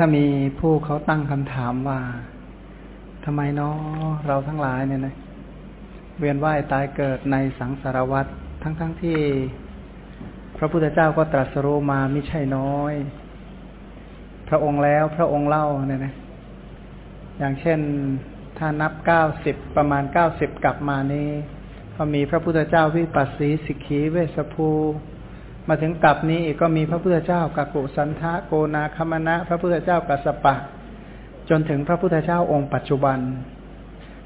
ถ้ามีผู้เขาตั้งคำถามว่าทำไมเนาะเราทั้งหลายเนี่ยนะเวียนว่ายตายเกิดในสังสารวัฏทั้งๆทที่ พระพุทธเจ้าก็ตรัสรู้มาไม่ใช่น้อย พระองค์แล้วพระองค์เล่าเนี่ยนะอย่างเช่นถ้านับเก้าสิบประมาณเก้าสิบกลับมานี้ก็มีพระพุทธเจ้าวิปัสสีสิกขีเวสภู มาถึงกลับนี้อีกก็มีพระพุทธเจ้ากักุสันทะโกนาคมณะ พระพุทธเจ้ากัสปะ จนถึงพระพุทธเจ้าองค์ปัจจุบัน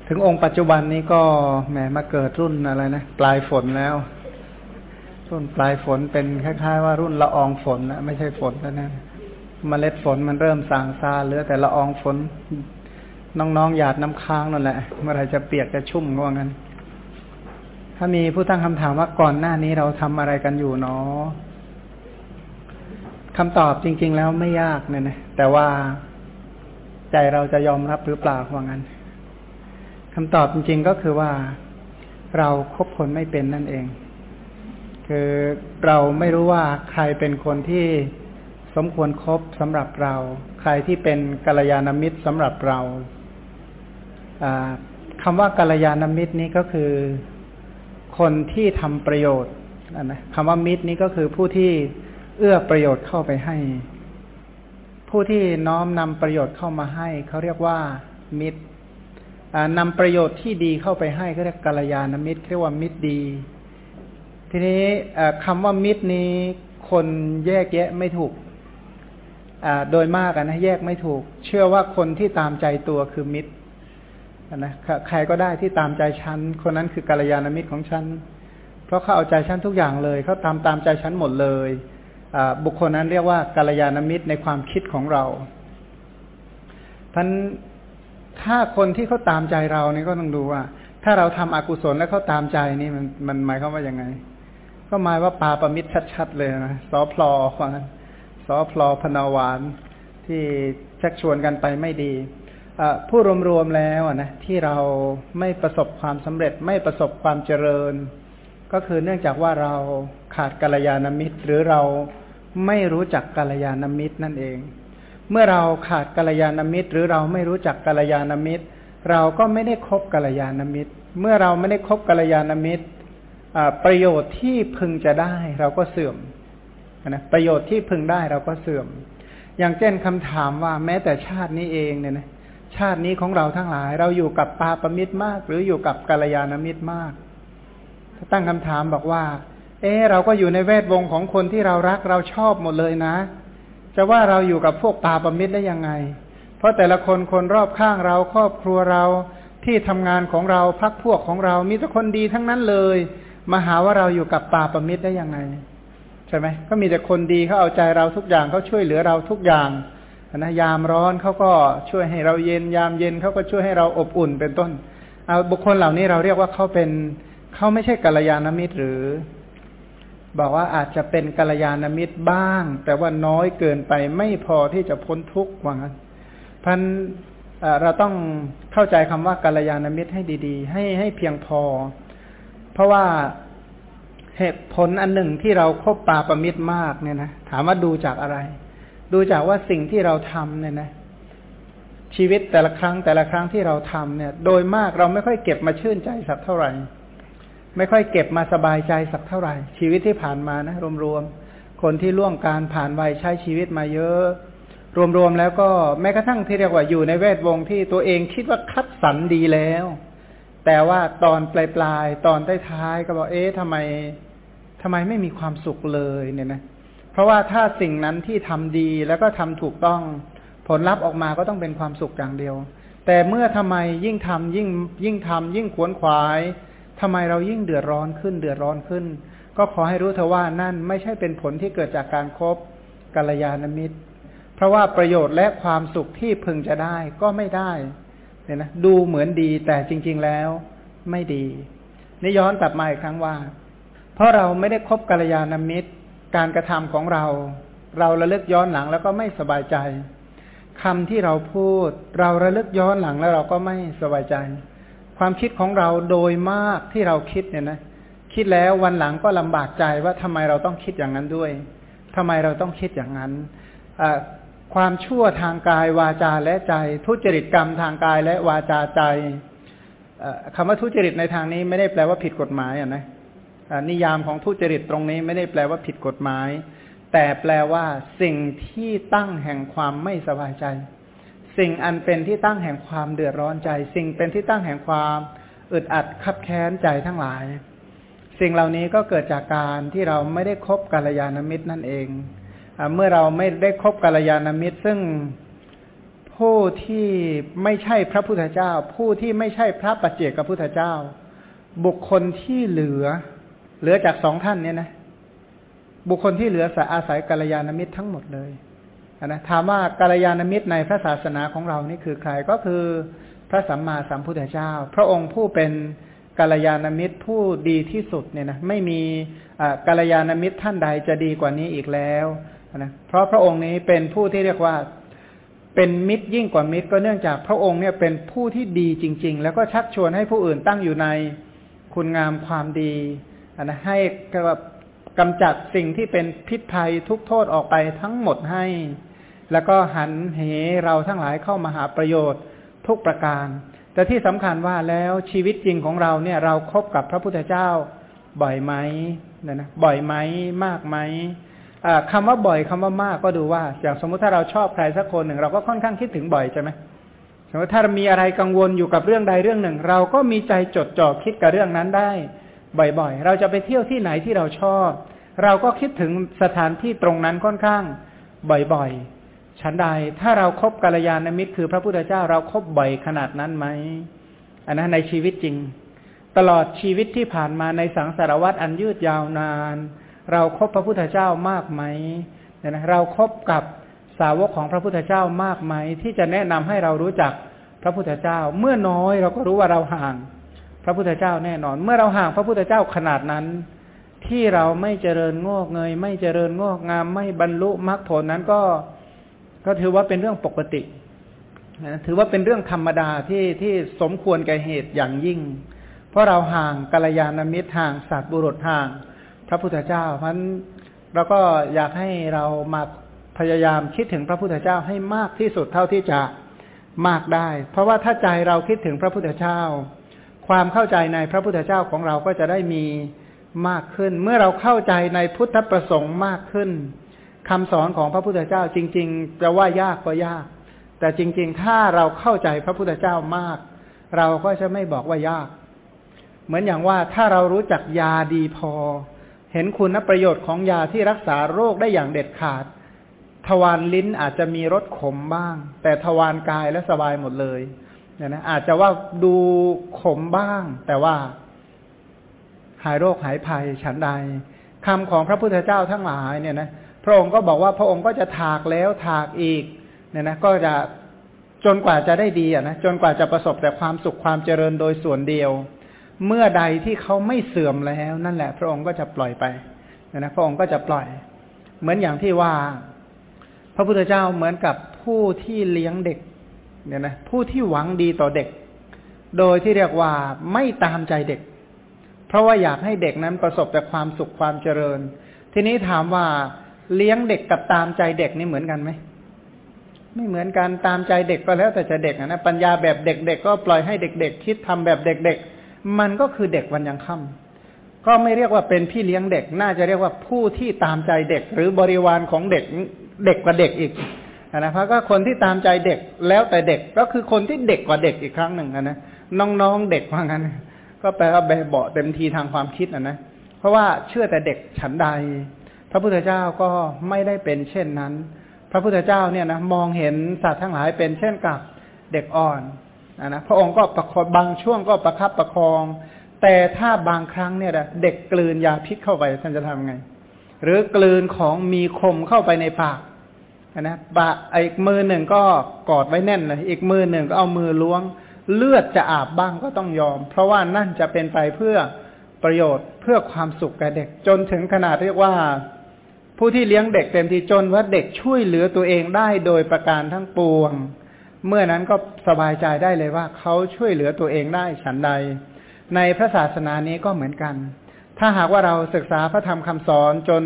ถึงองค์ปัจจุบันนี้ก็แหมมาเกิดรุ่นอะไรนะปลายฝนแล้ว รุ่นปลายฝนเป็นคล้ายๆว่ารุ่นละอองฝนนะไม่ใช่ฝนแล้วนะมเมล็ดฝนมันเริ่มสางซาเหลือแต่ละอองฝน น้องๆหยาดน้ำค้างนั่นแหละ เมื่อไรจะเปียกจะชุ่มก็ว่างั้น ถ้ามีผู้ตั้งคำถามว่าก่อนหน้านี้เราทำอะไรกันอยู่เนาะคำตอบจริง ๆ แล้วไม่ยากเนี่ยนะแต่ว่าใจเราจะยอมรับหรือเปล่าว่างั้นคำตอบจริง ๆ ก็คือว่าเราครบคนไม่เป็นนั่นเอง คือเราไม่รู้ว่าใครเป็นคนที่สมควรครบสำหรับเรา ใครที่เป็นกัลยาณมิตรสำหรับเราคำว่ากัลยาณมิตรนี้ก็คือ คนที่ทำประโยชน์นะคำว่ามิตรนี้ก็คือผู้ที่เอื้อประโยชน์เข้าไปให้ ผู้ที่น้อมนำประโยชน์เข้ามาให้เขาเรียกว่ามิตรนำประโยชน์ที่ดีเข้าไปให้เขาเรียกกัลยาณมิตรเรียกว่ามิตรดี ทีนี้คำว่ามิตรนี้คนแยกแยะไม่ถูกโดยมากนะแยกไม่ถูก เชื่อว่าคนที่ตามใจตัวคือมิตร นะใครก็ได้ที่ตามใจฉัน คนนั้นคือกัลยาณมิตรของฉัน เพราะเขาเอาใจฉันทุกอย่างเลยเขาตามตามใจฉันหมดเลยบุคคลนั้นเรียกว่ากัลยาณมิตรในความคิดของเราท่านถ้าคนที่เขาตามใจเรานี่ก็ต้องดูว่า ถ้าเราทำอกุศลแล้วเขาตามใจนี่มันมันหมายความว่ายังไง ก็หมายว่าปาประมิตรชัดๆเลยนะสอพลอว่างั้นสอพลอพนาวานที่ชักชวนกันไปไม่ดี ผู้รวมๆแล้วนะที่เราไม่ประสบความสำเร็จไม่ประสบความเจริญ ก็คือเนื่องจากว่าเราขาดกัลยาณมิตร หรือเราไม่รู้จักกัลยาณมิตรนั่นเอง เมื่อเราขาดกัลยาณมิตร หรือเราไม่รู้จักกัลยาณมิตร เราก็ไม่ได้คบกัลยาณมิตร เมื่อเราไม่ได้คบกัลยาณมิตรประโยชน์ที่พึงจะได้เราก็เสื่อมนะประโยชน์ที่พึงได้เราก็เสื่อม อย่างเช่นคำถามว่าแม้แต่ชาตินี้เองเนี่ยนะ ชาตินี้ของเราทั้งหลาย เราอยู่กับปาปมิตรมาก หรืออยู่กับกัลยาณมิตรมาก ถ้าตั้งคำถามบอกว่า เออเราก็อยู่ในแวดวงของคนที่เรารักเราชอบหมดเลยนะ จะว่าเราอยู่กับพวกปาปมิตรได้ยังไง เพราะแต่ละคนคนรอบข้างเราครอบครัวเราที่ทำงานของเราพักพวกของเรามีแต่คนดีทั้งนั้นเลยมาหาว่าเราอยู่กับปาปมิตรได้ยังไง ใช่ไหมก็มีแต่คนดีเขาเอาใจเราทุกอย่างเขาช่วยเหลือเราทุกอย่าง นะยามร้อนเขาก็ช่วยให้เราเย็นยามเย็นเขาก็ช่วยให้เราอบอุ่นเป็นต้น เอาบุคคลเหล่านี้เราเรียกว่าเขาเป็นเขาไม่ใช่กัลยาณมิตรหรือ บอกว่าอาจจะเป็นกัลยาณมิตรบ้าง แต่ว่าน้อยเกินไปไม่พอที่จะพ้นทุกข์ว่างั้นพันเราต้องเข้าใจคำว่ากัลยาณมิตรให้ดี ๆ ให้ให้เพียงพอ เพราะว่าเหตุผลอันหนึ่งที่เราครบปาประมิตรมากเนี่ยนะถามว่าดูจากอะไร ดูจากว่าสิ่งที่เราทำเนี่ยนะ ชีวิตแต่ละครั้งแต่ละครั้งที่เราทำเนี่ย โดยมากเราไม่ค่อยเก็บมาชื่นใจสักเท่าไหร่ ไม่ค่อยเก็บมาสบายใจสักเท่าไหร่ ชีวิตที่ผ่านมานะรวมๆคนที่ล่วงการผ่านวัยใช้ชีวิตมาเยอะ รวมๆแล้วก็แม้กระทั่งที่เรียกว่าอยู่ในแวดวงที่ตัวเองคิดว่าคัดสรรดีแล้ว แต่ว่าตอนปลายๆตอนท้ายก็บอกเอ๊ะทำไมทำไมไม่มีความสุขเลยเนี่ยนะเพราะว่าถ้าสิ่งนั้นที่ทำดีแล้วก็ทำถูกต้อง ผลลัพธ์ออกมาก็ต้องเป็นความสุขอย่างเดียว แต่เมื่อทำไมยิ่งทำยิ่งยิ่งทำยิ่งขวนขวายทำไมเรายิ่งเดือดร้อนขึ้นเดือดร้อนขึ้น ก็ขอให้รู้เถอะว่านั่นไม่ใช่เป็นผลที่เกิดจากการครบกัลยาณมิตร เพราะว่าประโยชน์และความสุขที่พึงจะได้ก็ไม่ได้เนี่ยนะดูเหมือนดีแต่จริง ๆแล้วไม่ดีนี่ย้อนกลับมาอีกครั้งว่า เพราะเราไม่ได้คบกัลยาณมิตร การกระทำของเรา เราระลึกย้อนหลังแล้วก็ไม่สบายใจคำที่เราพูด เราระลึกย้อนหลังแล้วเราก็ไม่สบายใจ ความคิดของเราโดยมากที่เราคิดเนี่ยนะ คิดแล้ววันหลังก็ลำบากใจว่าทำไมเราต้องคิดอย่างนั้นด้วยทำไมเราต้องคิดอย่างนั้นความชั่วทางกายวาจาและใจ ทุจริตกรรมทางกายและวาจาใจคำว่าทุจริตในทางนี้ไม่ได้แปลว่าผิดกฎหมายอะนะ นิยามของทุจริตตรงนี้ไม่ได้แปลว่าผิดกฎหมาย แต่แปลว่า สิ่งที่ตั้งแห่งความไม่สบายใจ สิ่งอันเป็นที่ตั้งแห่งความเดือดร้อนใจ สิ่งเป็นที่ตั้งแห่งความอึดอัดคับแค้นใจทั้งหลาย สิ่งเหล่านี้ก็เกิดจากการที่เราไม่ได้คบกัลยาณมิตรนั่นเองเมื่อเราไม่ได้คบกัลยาณมิตร ซึ่งผู้ที่ไม่ใช่พระพุทธเจ้า ผู้ที่ไม่ใช่พระปัจเจกพุทธเจ้า บุคคลที่เหลือ เหลือจากสองท่านเนี่ยนะ บุคคลที่เหลือสอาศัยกัลยาณมิตรทั้งหมดเลยนะถามว่ากัลยาณมิตรในพระศาสนาของเรานี่คือใครก็คือพระสัมมาสัมพุทธเจ้า พระองค์ผู้เป็นกัลยาณมิตรผู้ดีที่สุดเนี่ยนะไม่มีกัลยาณมิตรท่านใดจะดีกว่านี้อีกแล้วนะเพราะพระองค์นี้เป็นผู้ที่เรียกว่าเป็นมิตรยิ่งกว่ามิตรก็เนื่องจากพระองค์เนี่ยเป็นผู้ที่ดีจริง ๆ แล้วก็ชักชวนให้ผู้อื่นตั้งอยู่ในคุณงามความดี นะให้กำจัดสิ่งที่เป็นพิษภัยทุกโทษออกไปทั้งหมดให้ แล้วก็หันเหเราทั้งหลายเข้ามาหาประโยชน์ทุกประการ แต่ที่สำคัญว่าแล้วชีวิตจริงของเราเนี่ยเราครบกับพระพุทธเจ้าบ่อยไหมนะนะบ่อยไหมมากไหมคำว่าบ่อยคำว่ามากก็ดูว่า อย่างสมมุติถ้าเราชอบใครสักคนหนึ่ง เราก็ค่อนข้างคิดถึงบ่อยใช่ไหมสมมติถ้ามีอะไรกังวลอยู่กับเรื่องใดเรื่องหนึ่ง เราก็มีใจจดจ่อคิดกับเรื่องนั้นได้ บ่อยๆ เราจะไปเที่ยวที่ไหนที่เราชอบ เราก็คิดถึงสถานที่ตรงนั้นค่อนข้างบ่อยๆ ฉันใดถ้าเราครบกัลยาณมิตรคือพระพุทธเจ้าเราครบบ่อยขนาดนั้นไหมอันนั้นในชีวิตจริง ตลอดชีวิตที่ผ่านมาในสังสารวัตรอันยืดยาวนาน เราครบพระพุทธเจ้ามากไหมเนี่ยนะเราครบกับสาวกของพระพุทธเจ้ามากไหมที่จะแนะนำให้เรารู้จักพระพุทธเจ้า เมื่อน้อยเราก็รู้ว่าเราห่าง พระพุทธเจ้าแน่นอน เมื่อเราห่างพระพุทธเจ้าขนาดนั้น ที่เราไม่เจริญงอกเงย ไม่เจริญงอกงาม ไม่บรรลุมรรคผลนั้นก็ก็ถือว่าเป็นเรื่องปกตินะถือว่าเป็นเรื่องธรรมดาที่ที่สมควรแก่เหตุอย่างยิ่ง เพราะเราห่างกัลยาณมิตรห่างสัตว์บุรุษห่าง พระพุทธเจ้าเพราะฉะนั้นเราก็อยากให้เรามาพยายามคิดถึงพระพุทธเจ้าให้มากที่สุดเท่าที่จะมากได้ เพราะว่าถ้าใจเราคิดถึงพระพุทธเจ้า ความเข้าใจในพระพุทธเจ้าของเราก็จะได้มีมากขึ้น เมื่อเราเข้าใจในพุทธประสงค์มากขึ้นคำสอนของพระพุทธเจ้าจริง ๆ จะว่ายากก็ยาก แต่จริง ๆ ถ้าเราเข้าใจพระพุทธเจ้ามาก เราก็จะไม่บอกว่ายาก เหมือนอย่างว่าถ้าเรารู้จักยาดีพอ เห็นคุณประโยชน์ของยาที่รักษาโรคได้อย่างเด็ดขาด ทวารลิ้นอาจจะมีรสขมบ้าง แต่ทวารกายและสบายหมดเลย เนี่ยนะอาจจะว่าดูขมบ้าง แต่ว่า หายโรคหายภัยฉันใดคำของพระพุทธเจ้าทั้งหลายเนี่ยนะพระองค์ก็บอกว่าพระองค์ก็จะถากแล้วถากอีกเนี่ยนะก็จะจนกว่าจะได้ดีอะนะจนกว่าจะประสบแต่ความสุขความเจริญโดยส่วนเดียว เมื่อใดที่เขาไม่เสื่อมแล้ว นั่นแหละ พระองค์ก็จะปล่อยไปนะพระองค์ก็จะปล่อย เหมือนอย่างที่ว่า พระพุทธเจ้าเหมือนกับผู้ที่เลี้ยงเด็ก เนี่ยนะผู้ที่หวังดีต่อเด็ก โดยที่เรียกว่าไม่ตามใจเด็ก เพราะว่าอยากให้เด็กนั้นประสบแต่ความสุขความเจริญ ทีนี้ถามว่าเลี้ยงเด็กกับตามใจเด็กนี่เหมือนกันไหมไม่เหมือนกันตามใจเด็กก็แล้วแต่จะเด็กนะปัญญาแบบเด็กๆก็ปล่อยให้เด็ก ๆ คิดทำแบบเด็ก ๆ มันก็คือเด็กวันยังค่ำก็ไม่เรียกว่าเป็นพี่เลี้ยงเด็ก น่าจะเรียกว่าผู้ที่ตามใจเด็ก หรือบริวารของเด็กเด็กกว่าเด็กอีก นะเพราะก็คนที่ตามใจเด็กแล้วแต่เด็กก็คือคนที่เด็กกว่าเด็กอีกครั้งหนึ่งนะน้องๆเด็กว่างั้น ก็แปลว่าแบบเบาเต็มทีทางความคิดนะนะเพราะว่าเชื่อแต่เด็กฉันใด พระพุทธเจ้าก็ไม่ได้เป็นเช่นนั้น พระพุทธเจ้าเนี่ยนะมองเห็นสัตว์ทั้งหลายเป็นเช่นกับเด็กอ่อนนะพระองค์ก็ประคอบางช่วงก็ประคับประคอง แต่ถ้าบางครั้งเนี่ยเด็กกลืนยาพิษเข้าไปท่านจะทำไง หรือกลืนของมีคมเข้าไปในปาก นะบะอีกมือหนึ่งก็กอดไว้แน่นเลยอีกมือหนึ่งก็เอามือล้วง เลือดจะอาบบ้างก็ต้องยอม เพราะว่านั่นจะเป็นไปเพื่อประโยชน์เพื่อความสุขแก่เด็กจนถึงขนาดเรียกว่า ผู้ที่เลี้ยงเด็กเต็มที่จนว่าเด็กช่วยเหลือตัวเองได้โดยประการทั้งปวง เมื่อนั้นก็สบายใจได้เลยว่าเขาช่วยเหลือตัวเองได้ฉันใด ในพระศาสนานี้ก็เหมือนกัน ถ้าหากว่าเราศึกษาพระธรรมคำสอนจน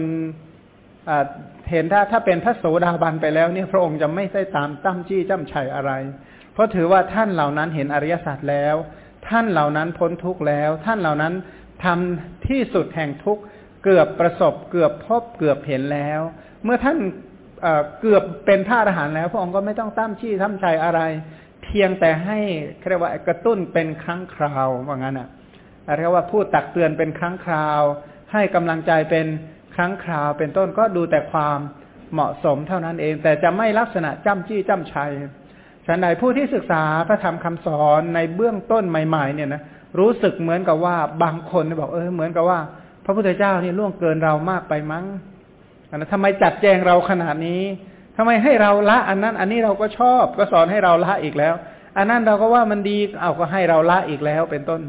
เห็นถ้าถ้าเป็นพระโสดาบันไปแล้วเนี่ยพระองค์จะไม่ได้ตามตั้มจี้จ้ำชัยอะไร เพราะถือว่าท่านเหล่านั้นเห็นอริยสัจแล้ว ท่านเหล่านั้นพ้นทุกข์แล้ว ท่านเหล่านั้นทำที่สุดแห่งทุกข์เกือบประสบเกือบพบเกือบเห็นแล้ว เมื่อท่านเกือบเป็นพระอรหันต์แล้ว พระองค์ก็ไม่ต้องตั้มชี้ตั้มชัยอะไร เพียงแต่ให้เรียกว่ากระตุ้นเป็นครั้งคราวว่างั้นอะเรียกว่าพูดตักเตือนเป็นครั้งคราว ให้กำลังใจเป็น ครั้งคราวเป็นต้นก็ดูแต่ความเหมาะสมเท่านั้นเอง แต่จะไม่ลักษณะจ้ำจี้จ้ำชัยฉันใดผู้ที่ศึกษาพระธรรมคำสอนในเบื้องต้นใหม่ ๆ เนี่ยนะรู้สึกเหมือนกับว่าบางคนบอกเออเหมือนกับว่า พระพุทธเจ้านี่ล่วงเกินเรามากไปมั้งนะทำไมจัดแจงเราขนาดนี้ทำไมให้เราละ อันนั้น อันนี้เราก็ชอบก็สอนให้เราละอีกแล้ว อันนั้นเราก็ว่ามันดีเอาก็ให้เราละอีกแล้วเป็นต้น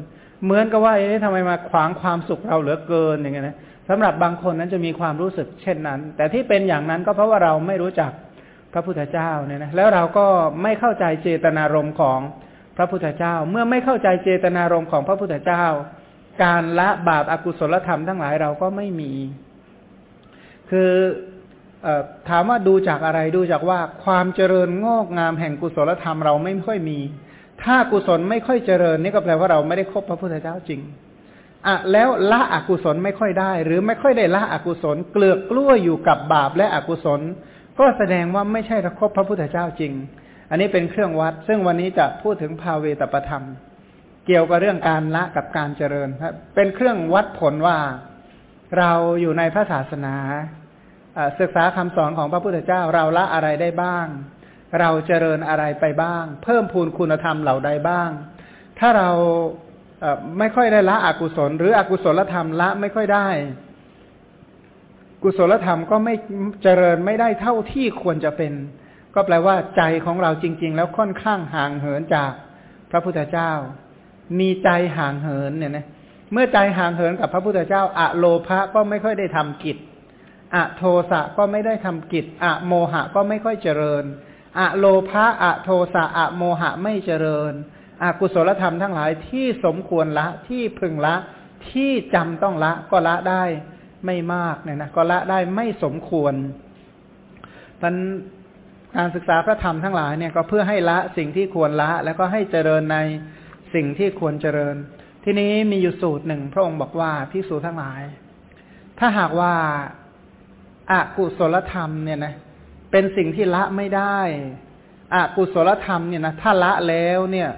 เหมือนกับว่าเอ๊ะทำไมมาขวางความสุขเราเหลือเกินอย่างเงี้ยนะ สำหรับบางคนนั้นจะมีความรู้สึกเช่นนั้น แต่ที่เป็นอย่างนั้นก็เพราะว่าเราไม่รู้จักพระพุทธเจ้าเนี่ยนะแล้วเราก็ไม่เข้าใจเจตนารมณ์ของพระพุทธเจ้า เมื่อไม่เข้าใจเจตนารมณ์ของพระพุทธเจ้า การละบาปอากุศลธรรมทั้งหลายเราก็ไม่มี คืออถามว่าดูจากอะไรดูจากว่าความเจริญงอกงามแห่งกุศลธรรมเราไม่ค่อยมี ถ้ากุศลไม่ค่อยเจริญนี่ก็แปลว่าเราไม่ได้คบพระพุทธเจ้าจริง อะแล้วละอกุศลไม่ค่อยได้ หรือไม่ค่อยได้ละอกุศล เกลือกกล้วอยู่กับบาปและอกุศล ก็แสดงว่าไม่ใช่คบพระพุทธเจ้าจริง อันนี้เป็นเครื่องวัด ซึ่งวันนี้จะพูดถึงภาเวตประธรรม เกี่ยวกับเรื่องการละกับการเจริญครับเป็นเครื่องวัดผลว่าเราอยู่ในพระศาสนาศึกษาคำสอนของพระพุทธเจ้าเราละอะไรได้บ้าง เราเจริญอะไรไปบ้าง เพิ่มพูนคุณธรรมเหล่าใดบ้าง ถ้าเรา ไม่ค่อยได้ละอกุศล หรืออกุศลธรรมละไม่ค่อยได้ กุศลธรรมก็ไม่เจริญไม่ได้เท่าที่ควรจะเป็น ก็แปลว่าใจของเราจริง ๆ แล้วค่อนข้างห่างเหินจากพระพุทธเจ้า มีใจห่างเหินเนี่ยนะเมื่อใจห่างเหินกับพระพุทธเจ้าอะโลภะก็ไม่ค่อยได้ทำกิจอะโทสะก็ไม่ได้ทำกิจอะโมหะก็ไม่ค่อยเจริญอะโลภะอะโทสะอะโมหะไม่เจริญ อกุศลธรรมทั้งหลายที่สมควรละที่พึงละที่จำต้องละก็ละได้ไม่มากเนี่ยนะก็ละได้ไม่สมควรมันการศึกษาพระธรรมทั้งหลายเนี่ยก็เพื่อให้ละสิ่งที่ควรละ แล้วก็ให้เจริญในสิ่งที่ควรเจริญ ที่นี้มีอยู่สูตรหนึ่งพระองค์บอกว่าพิสูจทั้งหลาย ถ้าหากว่าอากุศลธรรมเนี่ยนะเป็นสิ่งที่ละไม่ได้อากุศลธรรมเนี่ยนะถ้าละแล้วเนี่ย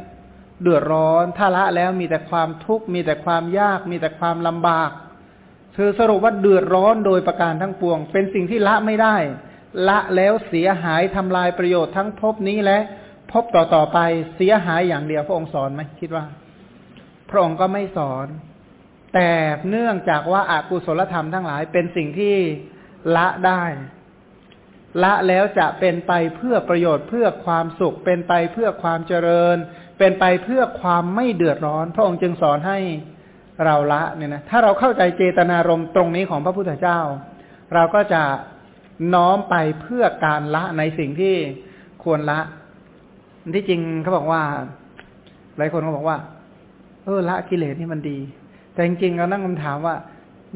เดือดร้อน ถ้าละแล้วมีแต่ความทุกข์ มีแต่ความยาก มีแต่ความลำบากคือสรุปว่าเดือดร้อนโดยประการทั้งปวง เป็นสิ่งที่ละไม่ได้ ละแล้วเสียหายทำลายประโยชน์ทั้งภพนี้และภพต่อๆไปเสียหายอย่างเดียวพระองค์สอนไหมคิดว่า พระองค์ก็ไม่สอน แต่เนื่องจากว่าอากุศลธรรมทั้งหลายเป็นสิ่งที่ละได้ ละแล้วจะเป็นไปเพื่อประโยชน์เพื่อความสุขเป็นไปเพื่อความเจริญ เป็นไปเพื่อความไม่เดือดร้อน พระองค์จึงสอนให้เราละเนี่ยนะถ้าเราเข้าใจเจตนารมณ์ตรงนี้ของพระพุทธเจ้า เราก็จะน้อมไปเพื่อการละในสิ่งที่ควรละที่จริงเขาบอกว่า หลายคนก็บอกว่า เออละกิเลสนี่มันดี แต่จริงๆเรานั่งคำถามว่า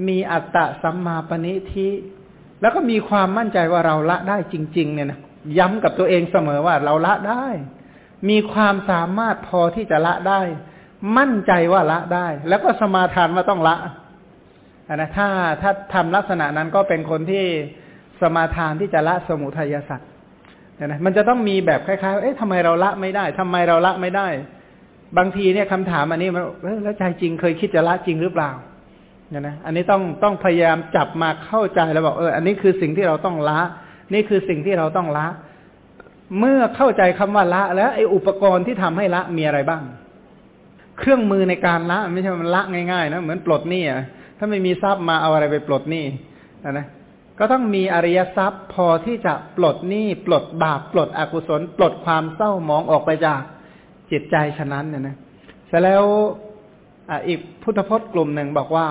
มีอัตตะสัมมาปณิทิแล้วก็มีความมั่นใจว่าเราละได้จริง ๆ เนี่ยนะย้ำกับตัวเองเสมอว่าเราละได้ มีความสามารถพอที่จะละได้ มั่นใจว่าละได้ แล้วก็สมาทานว่าต้องละนะถ้าถ้าทำลักษณะนั้นก็เป็นคนที่สมาทานที่จะละสมุทัยสัตว์นะมันจะต้องมีแบบคล้ายๆเอ๊ะทำไมเราละไม่ได้ทำไมเราละไม่ได้ บางทีเนี่ยคำถามอันนี้มันแล้วใจจริงเคยคิดจะละจริงหรือเปล่าเนี่ยนะอันนี้ต้องต้องพยายามจับมาเข้าใจแล้วบอกเอออันนี้คือสิ่งที่เราต้องละ นี่คือสิ่งที่เราต้องละ เมื่อเข้าใจคำว่าละ แล้วไอ้อุปกรณ์ที่ทำให้ละมีอะไรบ้าง เครื่องมือในการละ ไม่ใช่มันละง่ายๆนะเหมือนปลดหนี้อะถ้าไม่มีทรัพย์มาเอาอะไรไปปลดหนี้นะนะก็ต้องมีอริยทรัพย์พอที่จะปลดหนี้ปลดบาปปลดอกุศล ปลดความเศร้ามองออกไปจากจิตใจฉะนั้นเนี่ยนะเสร็จแล้วอีกพุทธพจน์กลุ่มหนึ่งบอกว่า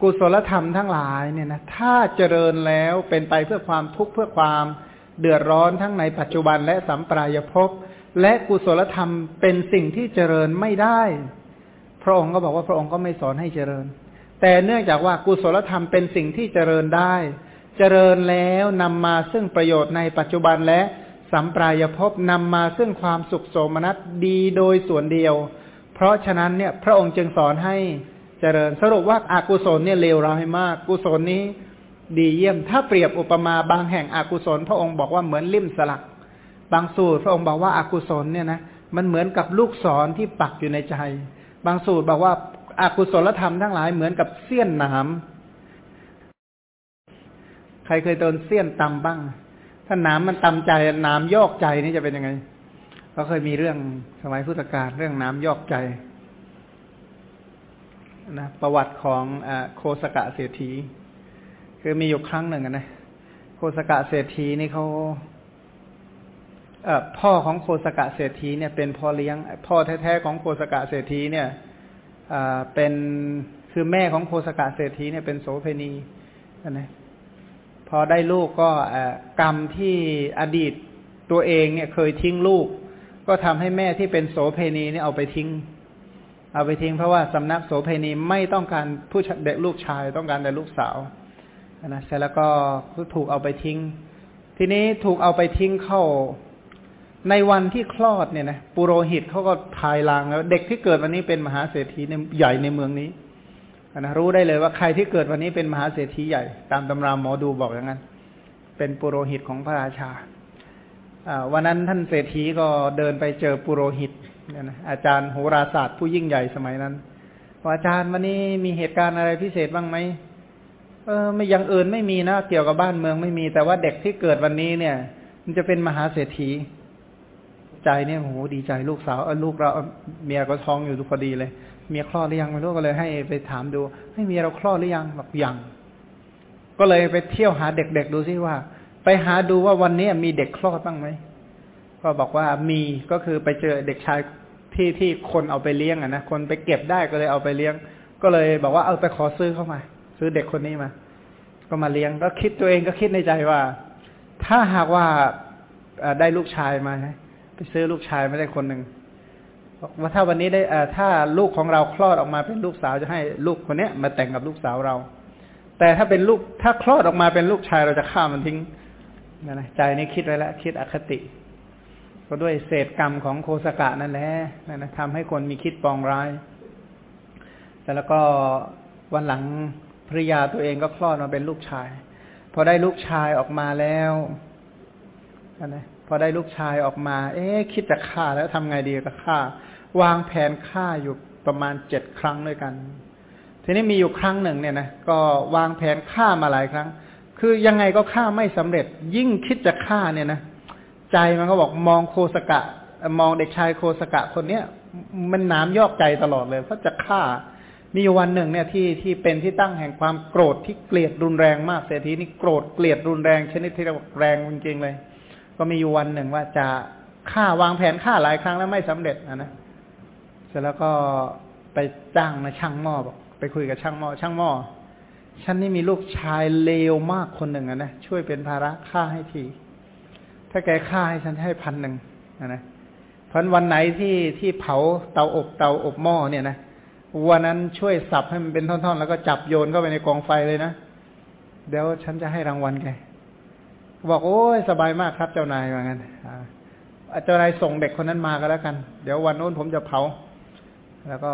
กุศลธรรมทั้งหลายเนี่ยนะถ้าเจริญแล้วเป็นไปเพื่อความทุกข์เพื่อความเเดือดร้อนทั้งในปัจจุบันและสัมปรายภพ และกุศลธรรมเป็นสิ่งที่เจริญไม่ได้ พระองค์ก็บอกว่าพระองค์ก็ไม่สอนให้เจริญ แต่เนื่องจากว่ากุศลธรรมเป็นสิ่งที่เจริญได้ เจริญแล้วนำมาซึ่งประโยชน์ในปัจจุบันและสัมปรายภพนำมาซึ่งความสุขโสมนัสดีโดยส่วนเดียว เพราะฉะนั้นเนี่ยพระองค์จึงสอนให้เจริญสรุปว่าอากุศลเนี่ยเลวร้ายมาก กุศลนี้ ดีเยี่ยม ถ้าเปรียบอุปมาบางแห่งอกุศล พระองค์บอกว่าเหมือนลิ่มสลัก บางสูตรพระองค์บอกว่าอากุศลเนี่ยนะมันเหมือนกับลูกศรที่ปักอยู่ในใจ บางสูตรบอกว่าอากุศลธรรมทั้งหลายเหมือนกับเสี้ยนหนามใครเคยโดนเสี้ยนตำบ้าง ถ้าน้ำมันตำใจน้ำยอกใจนี่จะเป็นยังไงเราเคยมีเรื่องสมัยพุทธกาลเรื่องน้ำยอกใจนะประวัติของอโคสกะเศรษฐี คือมีอยู่ครั้งหนึ่งนะโคสกะเศรษฐีนี่เขาเอพ่อของโคสกะเศรษฐีเนี่ยเป็นพ่อเลี้ยง พ่อแท้ๆของโคสกะเศรษฐีเนี่ยเป็นคือแม่ของโคสกะเศรษฐีเนี่ยเป็นโสเพณีนะพอได้ลูกก็กรรมที่อดีตตัวเองเนี่ยเคยทิ้งลูก ก็ทำให้แม่ที่เป็นโสเพณีเนี่ยเอาไปทิ้ง เอาไปทิ้งเพราะว่าสำนักโสเพณีไม่ต้องการผู้เด็กลูกชายต้องการแต่ลูกสาว นะเสร็จแล้วก็ถูกเอาไปทิ้ง ทีนี้ถูกเอาไปทิ้งเข้า ในวันที่คลอดเนี่ยนะปุโรหิตเขาก็ทายลางแล้ว เด็กที่เกิดวันนี้เป็นมหาเศรษฐีใหญ่ในเมืองนี้นะรู้ได้เลยว่าใครที่เกิดวันนี้เป็นมหาเศรษฐีใหญ่ ตามตำราหมอดูบอกอย่างนั้น เป็นปุโรหิตของพระราชาวันนั้นท่านเศรษฐีก็เดินไปเจอปุโรหิตเนี่ยนะอาจารย์โหราศาสตร์ผู้ยิ่งใหญ่สมัยนั้นว่าอาจารย์วันนี้มีเหตุการณ์อะไรพิเศษบ้างไหม เออไม่อย่างอื่นไม่มีนะเกี่ยวกับบ้านเมืองไม่มี แต่ว่าเด็กที่เกิดวันนี้เนี่ย มันจะเป็นมหาเศรษฐี ใจเนี่ยโหดีใจลูกสาวเออลูกเราเมียก็ท้องอยู่ทุกพอดีเลย เมียคลอดหรือยังไม่รู้ก็เลยให้ไปถามดูให้เมียเราคลอดหรือยังบอกยังก็เลยไปเที่ยวหาเด็กๆดูซิว่า ไปหาดูว่าวันนี้มีเด็กคลอดบ้างไหมก็บอกว่ามีก็คือไปเจอเด็กชายที่ที่คนเอาไปเลี้ยงอะนะคนไปเก็บได้ก็เลยเอาไปเลี้ยง ก็เลยบอกว่าเอาไปขอซื้อเข้ามา ซื้อเด็กคนนี้มา ก็มาเลี้ยง ก็คิดตัวเองก็คิดในใจว่า ถ้าหากว่าได้ลูกชายมาไปซื้อลูกชายไม่ได้คนหนึ่งว่าถ้าวันนี้ได้ถ้าลูกของเราคลอดออกมาเป็นลูกสาวจะให้ลูกคนเนี้ย มาแต่งกับลูกสาวเรา แต่ถ้าเป็นลูกถ้าคลอดออกมาเป็นลูกชายเราจะฆ่ามันทิ้งนะนะใจนี้คิดไว้แล้วคิดอคติ ก็ด้วยเศษกรรมของโคสกะนั่นแหละนะนะทำให้คนมีคิดปองร้ายแต่แล้วก็วันหลัง ภริยาตัวเองก็คลอดมาเป็นลูกชาย พอได้ลูกชายออกมาแล้วนะพอได้ลูกชายออกมา เอ๊ะคิดจะฆ่าแล้วทำไงดีกับฆ่า วางแผนฆ่าอยู่ประมาณเจ็ดครั้งด้วยกัน ทีนี้มีอยู่ครั้งหนึ่งเนี่ยนะก็วางแผนฆ่ามาหลายครั้ง คือยังไงก็ฆ่าไม่สำเร็จ ยิ่งคิดจะฆ่าเนี่ยนะใจมันก็บอกมองโคสกะ มองเด็กชายโคสกะคนเนี้ยมันน้ำยอกใจตลอดเลยเพราะจะฆ่า มีวันหนึ่งเนี่ยที่ที่เป็นที่ตั้งแห่งความโกรธที่เกลียดรุนแรงมากเศรษฐีนี่โกรธเกลียดรุนแรงชนิดที่แรงจริงๆเลย ก็มีอยู่วันหนึ่งว่าจะฆ่าวางแผนฆ่าหลายครั้งแล้วไม่สำเร็จนะนะเสร็จแล้วก็ไปจ้างนะช่างหม้อบอกไปคุยกับช่างหม้อช่างหม้อฉันนี่มีลูกชายเลวมากคนหนึ่งนะช่วยเป็นภาระค่าให้ทีถ้าแกค่าให้ฉันให้พันหนึ่งนะเพราะวันไหนที่ที่เผาเตาอบเตาอบหม้อเนี่ยนะ วันนั้นช่วยสับให้มันเป็นท่อนๆ แล้วก็จับโยนเข้าไปในกองไฟเลยนะ เดี๋ยวฉันจะให้รางวัลแกบอกโอ้ยสบายมากครับเจ้านายว่างั้นเจ้านายส่งเด็กคนนั้นมาก็แล้วกัน เดี๋ยววันโน้นผมจะเผา แล้วก็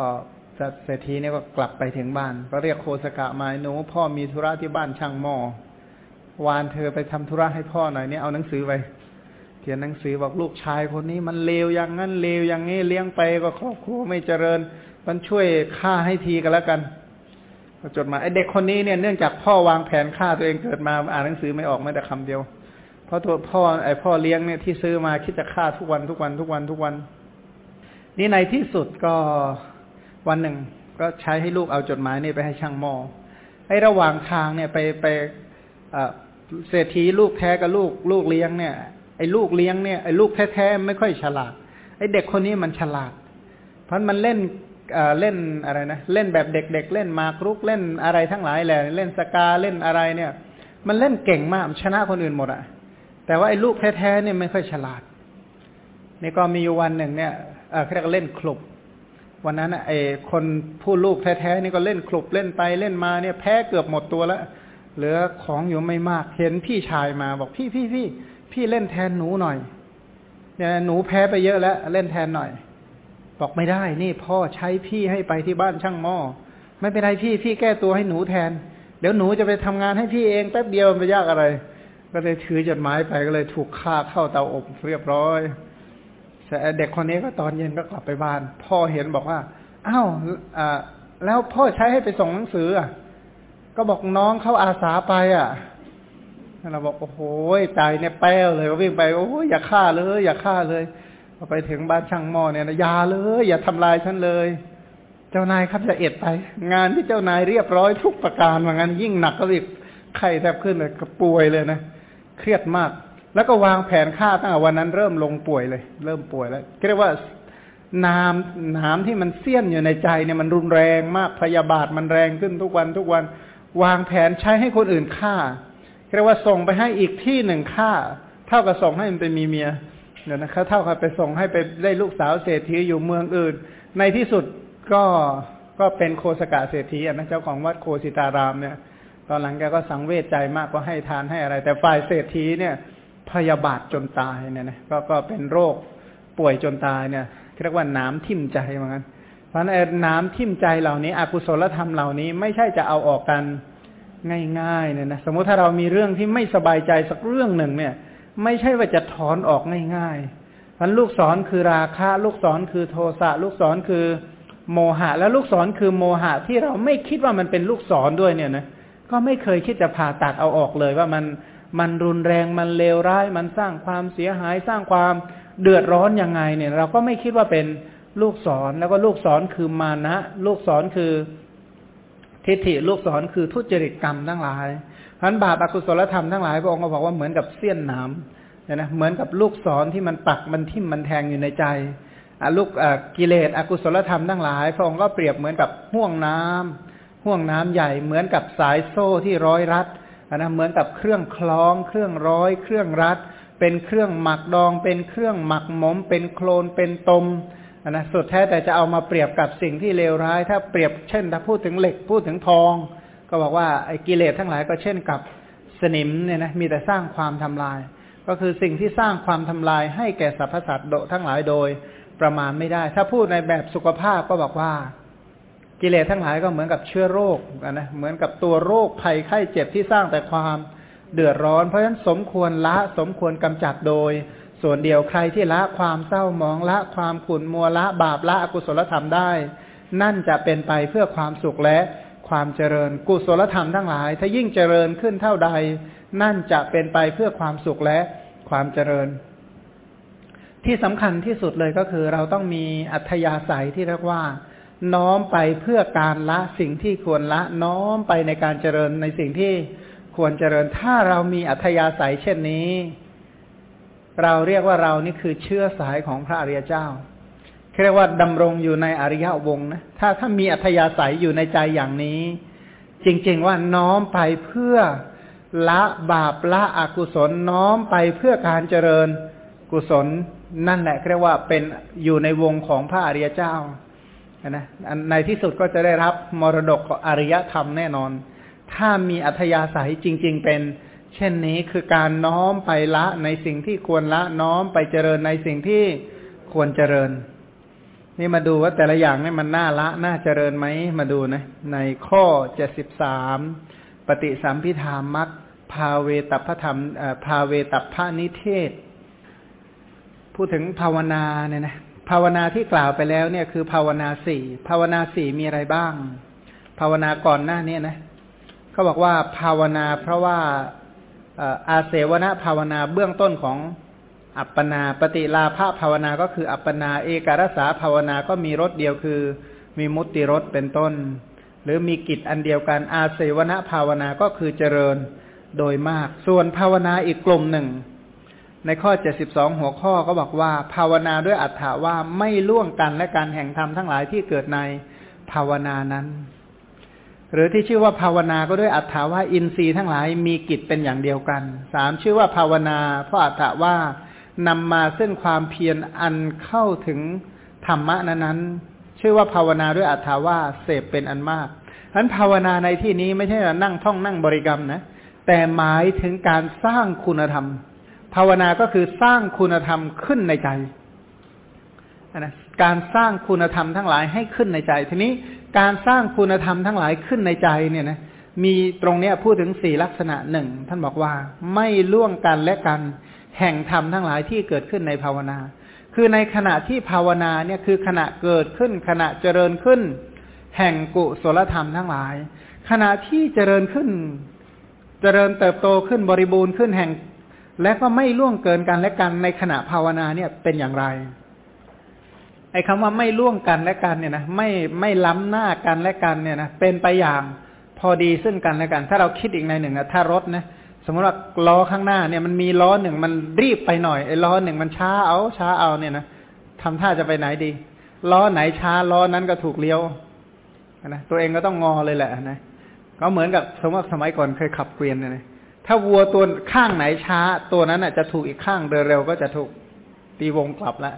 เศรษฐีเนี่ยก็กลับไปถึงบ้าน ก็เรียกโคสกะมาหนูพ่อมีธุระที่บ้านช่างหม้อวานเธอไปทำธุระให้พ่อหน่อยเนี่ยเอาหนังสือไปเขียนหนังสือบอกลูกชายคนนี้มันเลวอย่างนั้นเลวอย่างนี้เลี้ยงไปก็ครอบครัวไม่เจริญ มันช่วยฆ่าให้ทีกันแล้วกันจดมาไอเด็กคนนี้เนี่ยเนื่องจากพ่อวางแผนฆ่าตัวเองเกิดมาอ่านหนังสือไม่ออกแม้แต่คำเดียว เพราะตัวพ่อไอพ่อเลี้ยงเนี่ยที่ซื้อมาคิดจะฆ่าทุกวันทุกวันทุกวันทุกวัน นี่ในที่สุดก็วันหนึ่ง ก็ใช้ให้ลูกเอาจดหมายนี่ไปให้ช่างหมอให้ระหว่างทางเนี่ยไปไปเศรษฐีลูกแท้กับลูกลูกเลี้ยงเนี่ยไอ้ลูกเลี้ยงเนี่ยไอ้ลูกแท้ๆไม่ค่อยฉลาดไอ้เด็กคนนี้มันฉลาด เพราะมันเล่น เล่นอะไรนะเล่นแบบเด็กๆเล่นมากรุกเล่นอะไรทั้งหลายแหละเล่นสกาเล่นอะไรเนี่ย มันเล่นเก่งมากชนะคนอื่นหมดอะแต่ว่าไอ้ลูกแท้ๆเนี่ยไม่ค่อยฉลาดนี่ก็มีอยู่วันหนึ่งเนี่ยเขาเรียกเล่นคลุบวันนั้นไอ้คนผู้ลูกแท้ๆนี่ก็เล่นคลุบเล่นไปเล่นมาเนี่ยแพ้เกือบหมดตัวแล้วเหลือของอยู่ไม่มากเห็นพี่ชายมาบอกพี่พี่พี่พี่เล่นแทนหนูหน่อยเนี่ยหนูแพ้ไปเยอะแล้วเล่นแทนหน่อย บอกไม่ได้ นี่พ่อใช้พี่ให้ไปที่บ้านช่างหม้อไม่เป็นไรพี่พี่แก้ตัวให้หนูแทน เดี๋ยวหนูจะไปทำงานให้พี่เองแป๊บเดียวมันยากอะไร ก็เลยถือจดหมายไปก็เลยถูกฆ่าเข้าเตาอบเรียบร้อยแต่เด็กคนนี้ก็ตอนเย็นก็กลับไปบ้าน พ่อเห็นบอกว่าอ้าวอ่าแล้วพ่อใช้ให้ไปส่งหนังสืออะ ก็บอกน้องเขาอาสาไปอะเราบอกโอ้โหใจเนี่ยแป้วเลยก็วิ่งไปโอ้ยอย่าฆ่าเลย อย่าฆ่าเลย พอไปถึงบ้านช่างหม้อเนี่ยนะอย่าเลย อย่าทำลายฉันเลย เจ้านายครับจะเอ็ดไป งานที่เจ้านายเรียบร้อยทุกประการว่างั้นยิ่งหนักก็อีกไข้แทบขึ้นเลยก็ป่วยเลยนะเครียดมาก แล้วก็วางแผนฆ่าตั้งแต่วันนั้นเริ่มลงป่วยเลย เริ่มป่วยแล้วเรียกว่าน้ำน้ำที่มันเสี้ยนอยู่ในใจเนี่ยมันรุนแรงมากพยาบาทมันแรงขึ้นทุกวันทุกวัน วางแผนใช้ให้คนอื่นฆ่าเรียกว่าส่งไปให้อีกที่หนึ่งฆ่า เท่ากับส่งให้มันไปมีเมีย เนี่ยนะครับเท่ากับไปส่งให้ไปได้ลูกสาวเศรษฐีอยู่เมืองอื่น ในที่สุดก็ก็เป็นโคสกะเศรษฐีนะเจ้าของวัดโคสิตารามเนี่ย ตอนหลังแกก็สังเวชใจมากก็ให้ทานให้อะไร แต่ฝ่ายเศรษฐีเนี่ย พยาบาทจนตายเนี่ยนะก็ก็เป็นโรคป่วยจนตายเนี่ยเรียกว่าน้ำทิ่มใจเหมือนกันเพราะนั้นน้ำทิ่มใจเหล่านี้อกุศลธรรมเหล่านี้ไม่ใช่จะเอาออกกันง่ายๆเนี่ยนะสมมติถ้าเรามีเรื่องที่ไม่สบายใจสักเรื่องหนึ่งเนี่ย ไม่ใช่ว่าจะถอนออกง่ายๆพันลูกศรคือราคะ ลูกศรคือโทสะ ลูกศรคือโมหะ และลูกศรคือโมหะที่เราไม่คิดว่ามันเป็นลูกศรด้วยเนี่ยนะก็ไม่เคยคิดจะผ่าตัดเอาออกเลยว่ามันมันรุนแรงมันเลวร้าย มันสร้างความเสียหายสร้างความเดือดร้อนยังไงเนี่ย เราก็ไม่คิดว่าเป็นลูกศรแล้วก็ลูกศรคือมานะ ลูกศรคือทิฏฐิลูกศรคือทุจริตกรรมทั้งหลาย พันบาปอกุศลธรรมทั้งหลายพระองค์ก็บอกว่าเหมือนกับเสี้ยนน้ำนะเหมือนกับลูกศรที่มันปักมันทิ่มมันแทงอยู่ในใจอลูกกิเลสอกุศลธรรมทั้งหลาย พระองค์ก็เปรียบเหมือนกับห่วงน้ำห่วงน้ำใหญ่เหมือนกับสายโซ่ที่ร้อยรัดนะเหมือนกับเครื่องคล้อง เครื่องร้อย เครื่องรัด เป็นเครื่องหมักดอง เป็นเครื่องหมักหมม เป็นโคลนเป็นตมนะสุดแท้แต่จะเอามาเปรียบกับสิ่งที่เลวร้าย ถ้าเปรียบเช่นถ้าพูดถึงเหล็กพูดถึงทอง ก็บอกว่าไอ้กิเลสทั้งหลายก็เช่นกับสนิมเนี่ยนะมีแต่สร้างความทำลาย ก็คือสิ่งที่สร้างความทำลายให้แก่สรรพสัตว์โดทั้งหลายโดยประมาณไม่ได้ ถ้าพูดในแบบสุขภาพก็บอกว่า กิเลสทั้งหลายก็เหมือนกับเชื้อโรคนะเหมือนกับตัวโรคภัยไข้เจ็บที่สร้างแต่ความเดือดร้อน เพราะฉะนั้นสมควรละสมควรกำจัดโดย ส่วนเดียวใครที่ละความเศร้ามองละความขุ่นมัวละบาปละอกุศลธรรมได้ นั่นจะเป็นไปเพื่อความสุขและ ความเจริญ กุศลธรรมทั้งหลาย ถ้ายิ่งเจริญขึ้นเท่าใด นั่นจะเป็นไปเพื่อความสุขและความเจริญ ที่สำคัญที่สุดเลยก็คือ เราต้องมีอัธยาศัยที่เรียกว่า น้อมไปเพื่อการละสิ่งที่ควรละ น้อมไปในการเจริญในสิ่งที่ควรเจริญ ถ้าเรามีอัธยาศัยเช่นนี้ เราเรียกว่าเรานี่คือเชื้อสายของพระอริยเจ้า เรียกว่าดำรงอยู่ในอริยวงนะถ้าถ้ามีอัธยาศัยอยู่ในใจอย่างนี้ จริงๆว่าน้อมไปเพื่อละบาปละอกุศลน้อมไปเพื่อการเจริญกุศลนั่นแหละเรียกว่าเป็นอยู่ในวงของพระอริยเจ้านะในที่สุดก็จะได้รับมรดกอริยธรรมแน่นอน ถ้ามีอัธยาศัยจริง ๆ เป็น เช่นนี้คือการน้อมไปละในสิ่งที่ควรละน้อมไปเจริญในสิ่งที่ควรเจริญ นี่มาดูว่าแต่ละอย่างนี่มันน่าละน่าเจริญไหมมาดูนะ ในข้อเจ็ดสิบสามปฏิสัมพิธามัคพาเวตัพธรรมพาเวตัพานิเทศ พูดถึงภาวนาเนี่ยนะภาวนาที่กล่าวไปแล้วเนี่ยคือภาวนาสี่ภาวนาสี่มีอะไรบ้าง ภาวนาก่อนหน้านี้นะเขาบอกว่าภาวนาเพราะว่าอาเสวนาภาวนาเบื้องต้นของ อัปปนาปฏิลาภภาวนาก็คืออัปปนาเอการสาภาวนาก็มีรสเดียวคือ มีมุติรสเป็นต้น หรือมีกิจอันเดียวกันอาเสวนภาวนาก็คือเจริญโดยมาก ส่วนภาวนาอีกกลุ่มหนึ่ง ในข้อเจ็ดสิบสองหัวข้อก็บอกว่า ภาวนาด้วยอัตถาว่าไม่ล่วงกันและการแห่งธรรมทั้งหลายที่เกิดในภาวนานั้น หรือที่ชื่อว่าภาวนาก็ด้วยอัตถาว่าอินทรีย์ทั้งหลายมีกิจเป็นอย่างเดียวกันสามชื่อว่าภาวนาเพราะอัตถาว่า นำมาซึ่งความเพียรอันเข้าถึงธรรมะนั้นๆชื่อว่าภาวนาด้วยอัตถาว่าเสพเป็นอันมากฉะนั้นภาวนาในที่นี้ไม่ใช่นั่งท่องนั่งบริกรรมนะ แต่หมายถึงการสร้างคุณธรรม ภาวนาก็คือสร้างคุณธรรมขึ้นในใจนะการสร้างคุณธรรมทั้งหลายให้ขึ้นในใจ ทีนี้การสร้างคุณธรรมทั้งหลายขึ้นในใจเนี่ยนะมีตรงเนี้ยพูดถึงสี่ลักษณะหนึ่งท่านบอกว่าไม่ล่วงกันและกัน แห่งธรรมทั้งหลายที่เกิดขึ้นในภาวนา คือในขณะที่ภาวนาเนี่ยคือขณะเกิดขึ้น ขณะเจริญขึ้น แห่งกุศลธรรมทั้งหลาย ขณะที่เจริญขึ้น เจริญเติบโตขึ้นบริบูรณ์ขึ้นแห่ง และก็ไม่ล่วงเกินกันและกันในขณะภาวนาเนี่ยเป็นอย่างไรไอ้คำว่าไม่ล่วงกันและกันเนี่ยนะไม่ไม่ล้ำหน้ากันและกันเนี่ยนะเป็นไปอย่างพอดีซึ่งกันและกัน ถ้าเราคิดอีกในหนึ่งนะถ้ารถนะ มมติว่าล้อข้างหน้าเนี่ยมันมีล้อหนึ่งมันรีบไปหน่อยไอ้ล้อหนึ่งมันช้าเอาช้าเอาเนี่ยนะทำท่าจะไปไหนดี ล้อไหนช้าล้อนั้นก็ถูกเลี้ยวนะตัวเองก็ต้องงอเลยแหละนะก็เหมือนกับสมมติสมัยก่อนเคยขับเกวียนเนี่ยถ้าวัวตัวข้างไหนช้า ตัวนั้นอะจะถูกอีกข้างเดินเร็วก็จะถูกตีวงกลับแล้ว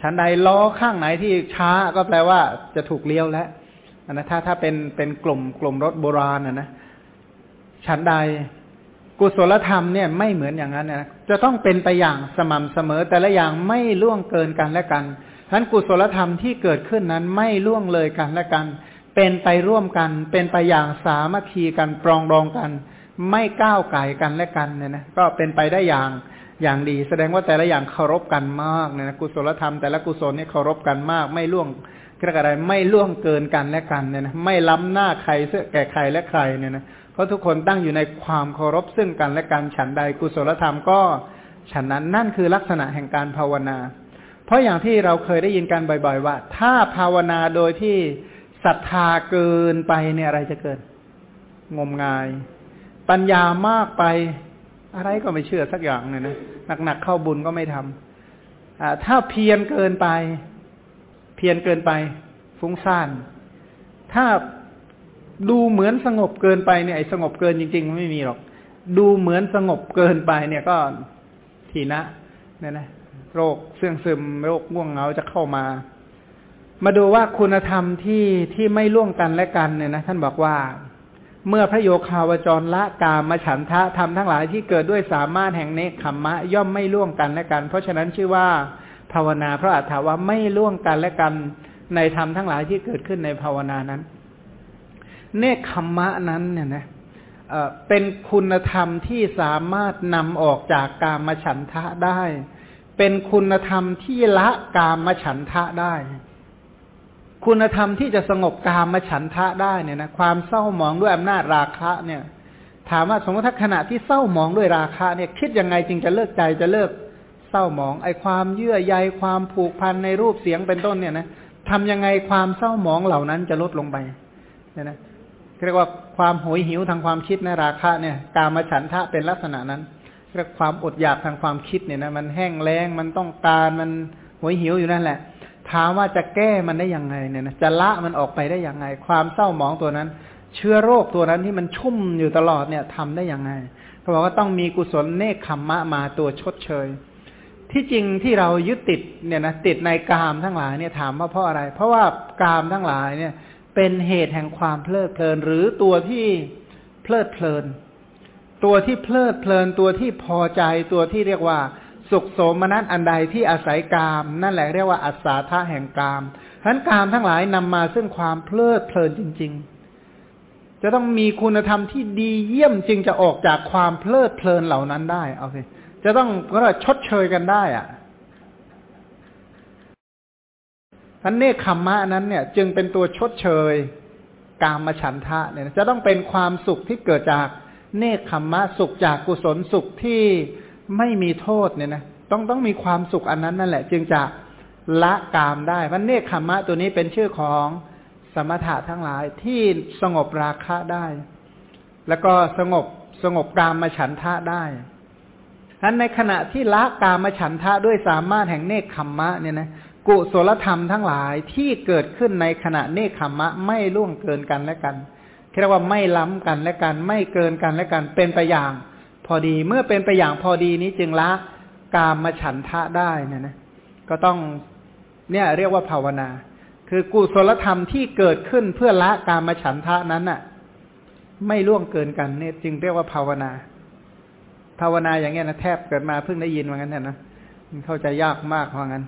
ชั้นใดล้อข้างไหนที่ช้าก็แปลว่าจะถูกเลี้ยวแล้วนะถ้าถ้าเป็นเป็นกลุ่มกลุ่มรถโบราณนะนะชั้นใด กุศลธรรมเนี่ยไม่เหมือนอย่างนั้นนะจะต้องเป็นไปอย่างสม่ำเสมอ แต่ละอย่างไม่ล่วงเกินกันและกันฉะนั้นกุศลธรรมที่เกิดขึ้นนั้นไม่ล่วงเลยกันและกัน เป็นไปร่วมกัน เป็นไปอย่างสามัคคีกันปรองดองกัน ไม่ก้าวไก่กันและกันเนี่ยนะก็เป็นไปได้อย่างอย่างดี แสดงว่าแต่ละอย่างเคารพกันมากเนี่ยนะกุศลธรรมแต่ละกุศลนี่เคารพกันมาก ไม่ล่วงกระไรไม่ล่วงเกินกันและกันเนี่ยนะไม่ล้ำหน้าใครเสื้อแก่ใครและใครเนี่ยนะ ราะทุกคนตั้งอยู่ในความเคารพซึ่งกันและกันฉันใดกุศลธรรมก็ฉันนั้นนั่นคือลักษณะแห่งการภาวนา เพราะอย่างที่เราเคยได้ยินกันบ่อยๆ ว่า ถ้าภาวนาโดยที่ศรัทธาเกินไปเนี่ยอะไรจะเกิด งมงาย ปัญญามากไป อะไรก็ไม่เชื่อสักอย่างเลยนะหนักๆเข้าบุญก็ไม่ทำอ่าถ้าเพียรเกินไป เพียรเกินไป ฟุ้งซ่าน ถ้า ดูเหมือนสงบเกินไปเนี่ยไอ้สงบเกินจริงๆไม่มีหรอก ดูเหมือนสงบเกินไปเนี่ยก็ทีนะเนี่ยนะโรคเสื่องซึมโรคง่วงเหงาจะเข้ามา มาดูว่าคุณธรรมที่ที่ไม่ล่วงกันและกันเนี่ยนะท่านบอกว่า เมื่อพระโยคาวจรละกามฉันทะทำทั้งหลายที่เกิดด้วยสามารถแห่งเนคขมมะ ย่อมไม่ล่วงกันและกัน เพราะฉะนั้นชื่อว่าภาวนาพระอัฏฐาว่าไม่ล่วงกันและกันในธรรมทั้งหลายที่เกิดขึ้นในภาวนานั้น เนคขมมะนั้นเนี่ยนะเป็นคุณธรรมที่สามารถนำออกจากกามฉันทะได้ เป็นคุณธรรมที่ละกามฉันทะได้ คุณธรรมที่จะสงบกามฉันทะได้เนี่ยนะความเศร้าหมองด้วยอำนาจราคะเนี่ย ถามว่าสมมติถ้าขณะที่เศร้าหมองด้วยราคะเนี่ยคิดยังไงจึงจะเลิกใจจะเลิกเศร้าหมอง ไอความเยื่อใยความผูกพันในรูปเสียงเป็นต้นเนี่ยนะทำยังไงความเศร้าหมองเหล่านั้นจะลดลงไปเนี่ยนะ เรียกว่าความโหยหิวทางความคิดในราคะเนี่ย กามฉันทะเป็นลักษณะนั้นเรียกความอดอยากทางความคิดเนี่ยนะมันแห้งแล้งมันต้องการมันโหยหิวอยู่นั่นแหละ ถามว่าจะแก้มันได้ยังไงเนี่ยนะจะละมันออกไปได้ยังไง ความเศร้าหมองตัวนั้น เชื้อโรคตัวนั้นที่มันชุ่มอยู่ตลอดเนี่ยทำได้ยังไงเขาบอกว่าต้องมีกุศลเนคขมมะมาตัวชดเชย ที่จริงที่เรายึดติดเนี่ยนะติดในกามทั้งหลายเนี่ยถามว่าเพราะอะไร เพราะว่ากามทั้งหลายเนี่ย เป็นเหตุแห่งความเพลิดเพลิน หรือตัวที่เพลิดเพลิน ตัวที่เพลิดเพลิน ตัวที่พอใจตัวที่เรียกว่า สุขโสมนัสอันใดที่อาศัยกาม นั่นแหละเรียกว่าอัศาธาแห่งกามฉะนั้นกามทั้งหลายนำมาซึ่งความเพลิดเพลินจริง ๆ จะต้องมีคุณธรรมที่ดีเยี่ยมจึงจะออกจากความเพลิดเพลินเหล่านั้นได้เอาสิจะต้องก็ชดเชยกันได้อะ พันเนคขมมะนั้นเนี่ย จึงเป็นตัวชดเชยกามฉันทะเนี่ยจะต้องเป็นความสุขที่เกิดจากเนคขมมะสุขจากกุศลสุขที่ไม่มีโทษเนี่ยนะต้องต้องมีความสุขอันนั้นนั่นแหละ จึงจะละกามได้พระเนคขมมะตัวนี้เป็นชื่อของสมถะทั้งหลายที่สงบราคะได้ แล้วก็สงบสงบกามฉันทะได้นั้นในขณะที่ละกามฉันทะด้วยสามารถแห่งเนคขมมะเนี่ยนะ กุศลธรรมทั้งหลายที่เกิดขึ้นในขณะเนคขมะไม่ล่วงเกินกันและกันเรียกว่าไม่ล้ำกันและกัน ไม่เกินกันและกัน เป็นไปอย่าง พอดีเมื่อเป็นไปอย่างพอดีนี้จึงละกามมาฉันทะได้นะนะ ก็ต้องเนี่ยเรียกว่าภาวนา คือกุศลธรรมที่เกิดขึ้นเพื่อละกามาฉันทะนั้นน่ะ ไม่ล่วงเกินกันเนี่ย จึงเรียกว่าภาวนา ภาวนาอย่างเงี้ยนะแทบเกิดมาเพิ่งได้ยินว่างั้นนะเข้าใจยากมากว่างั้น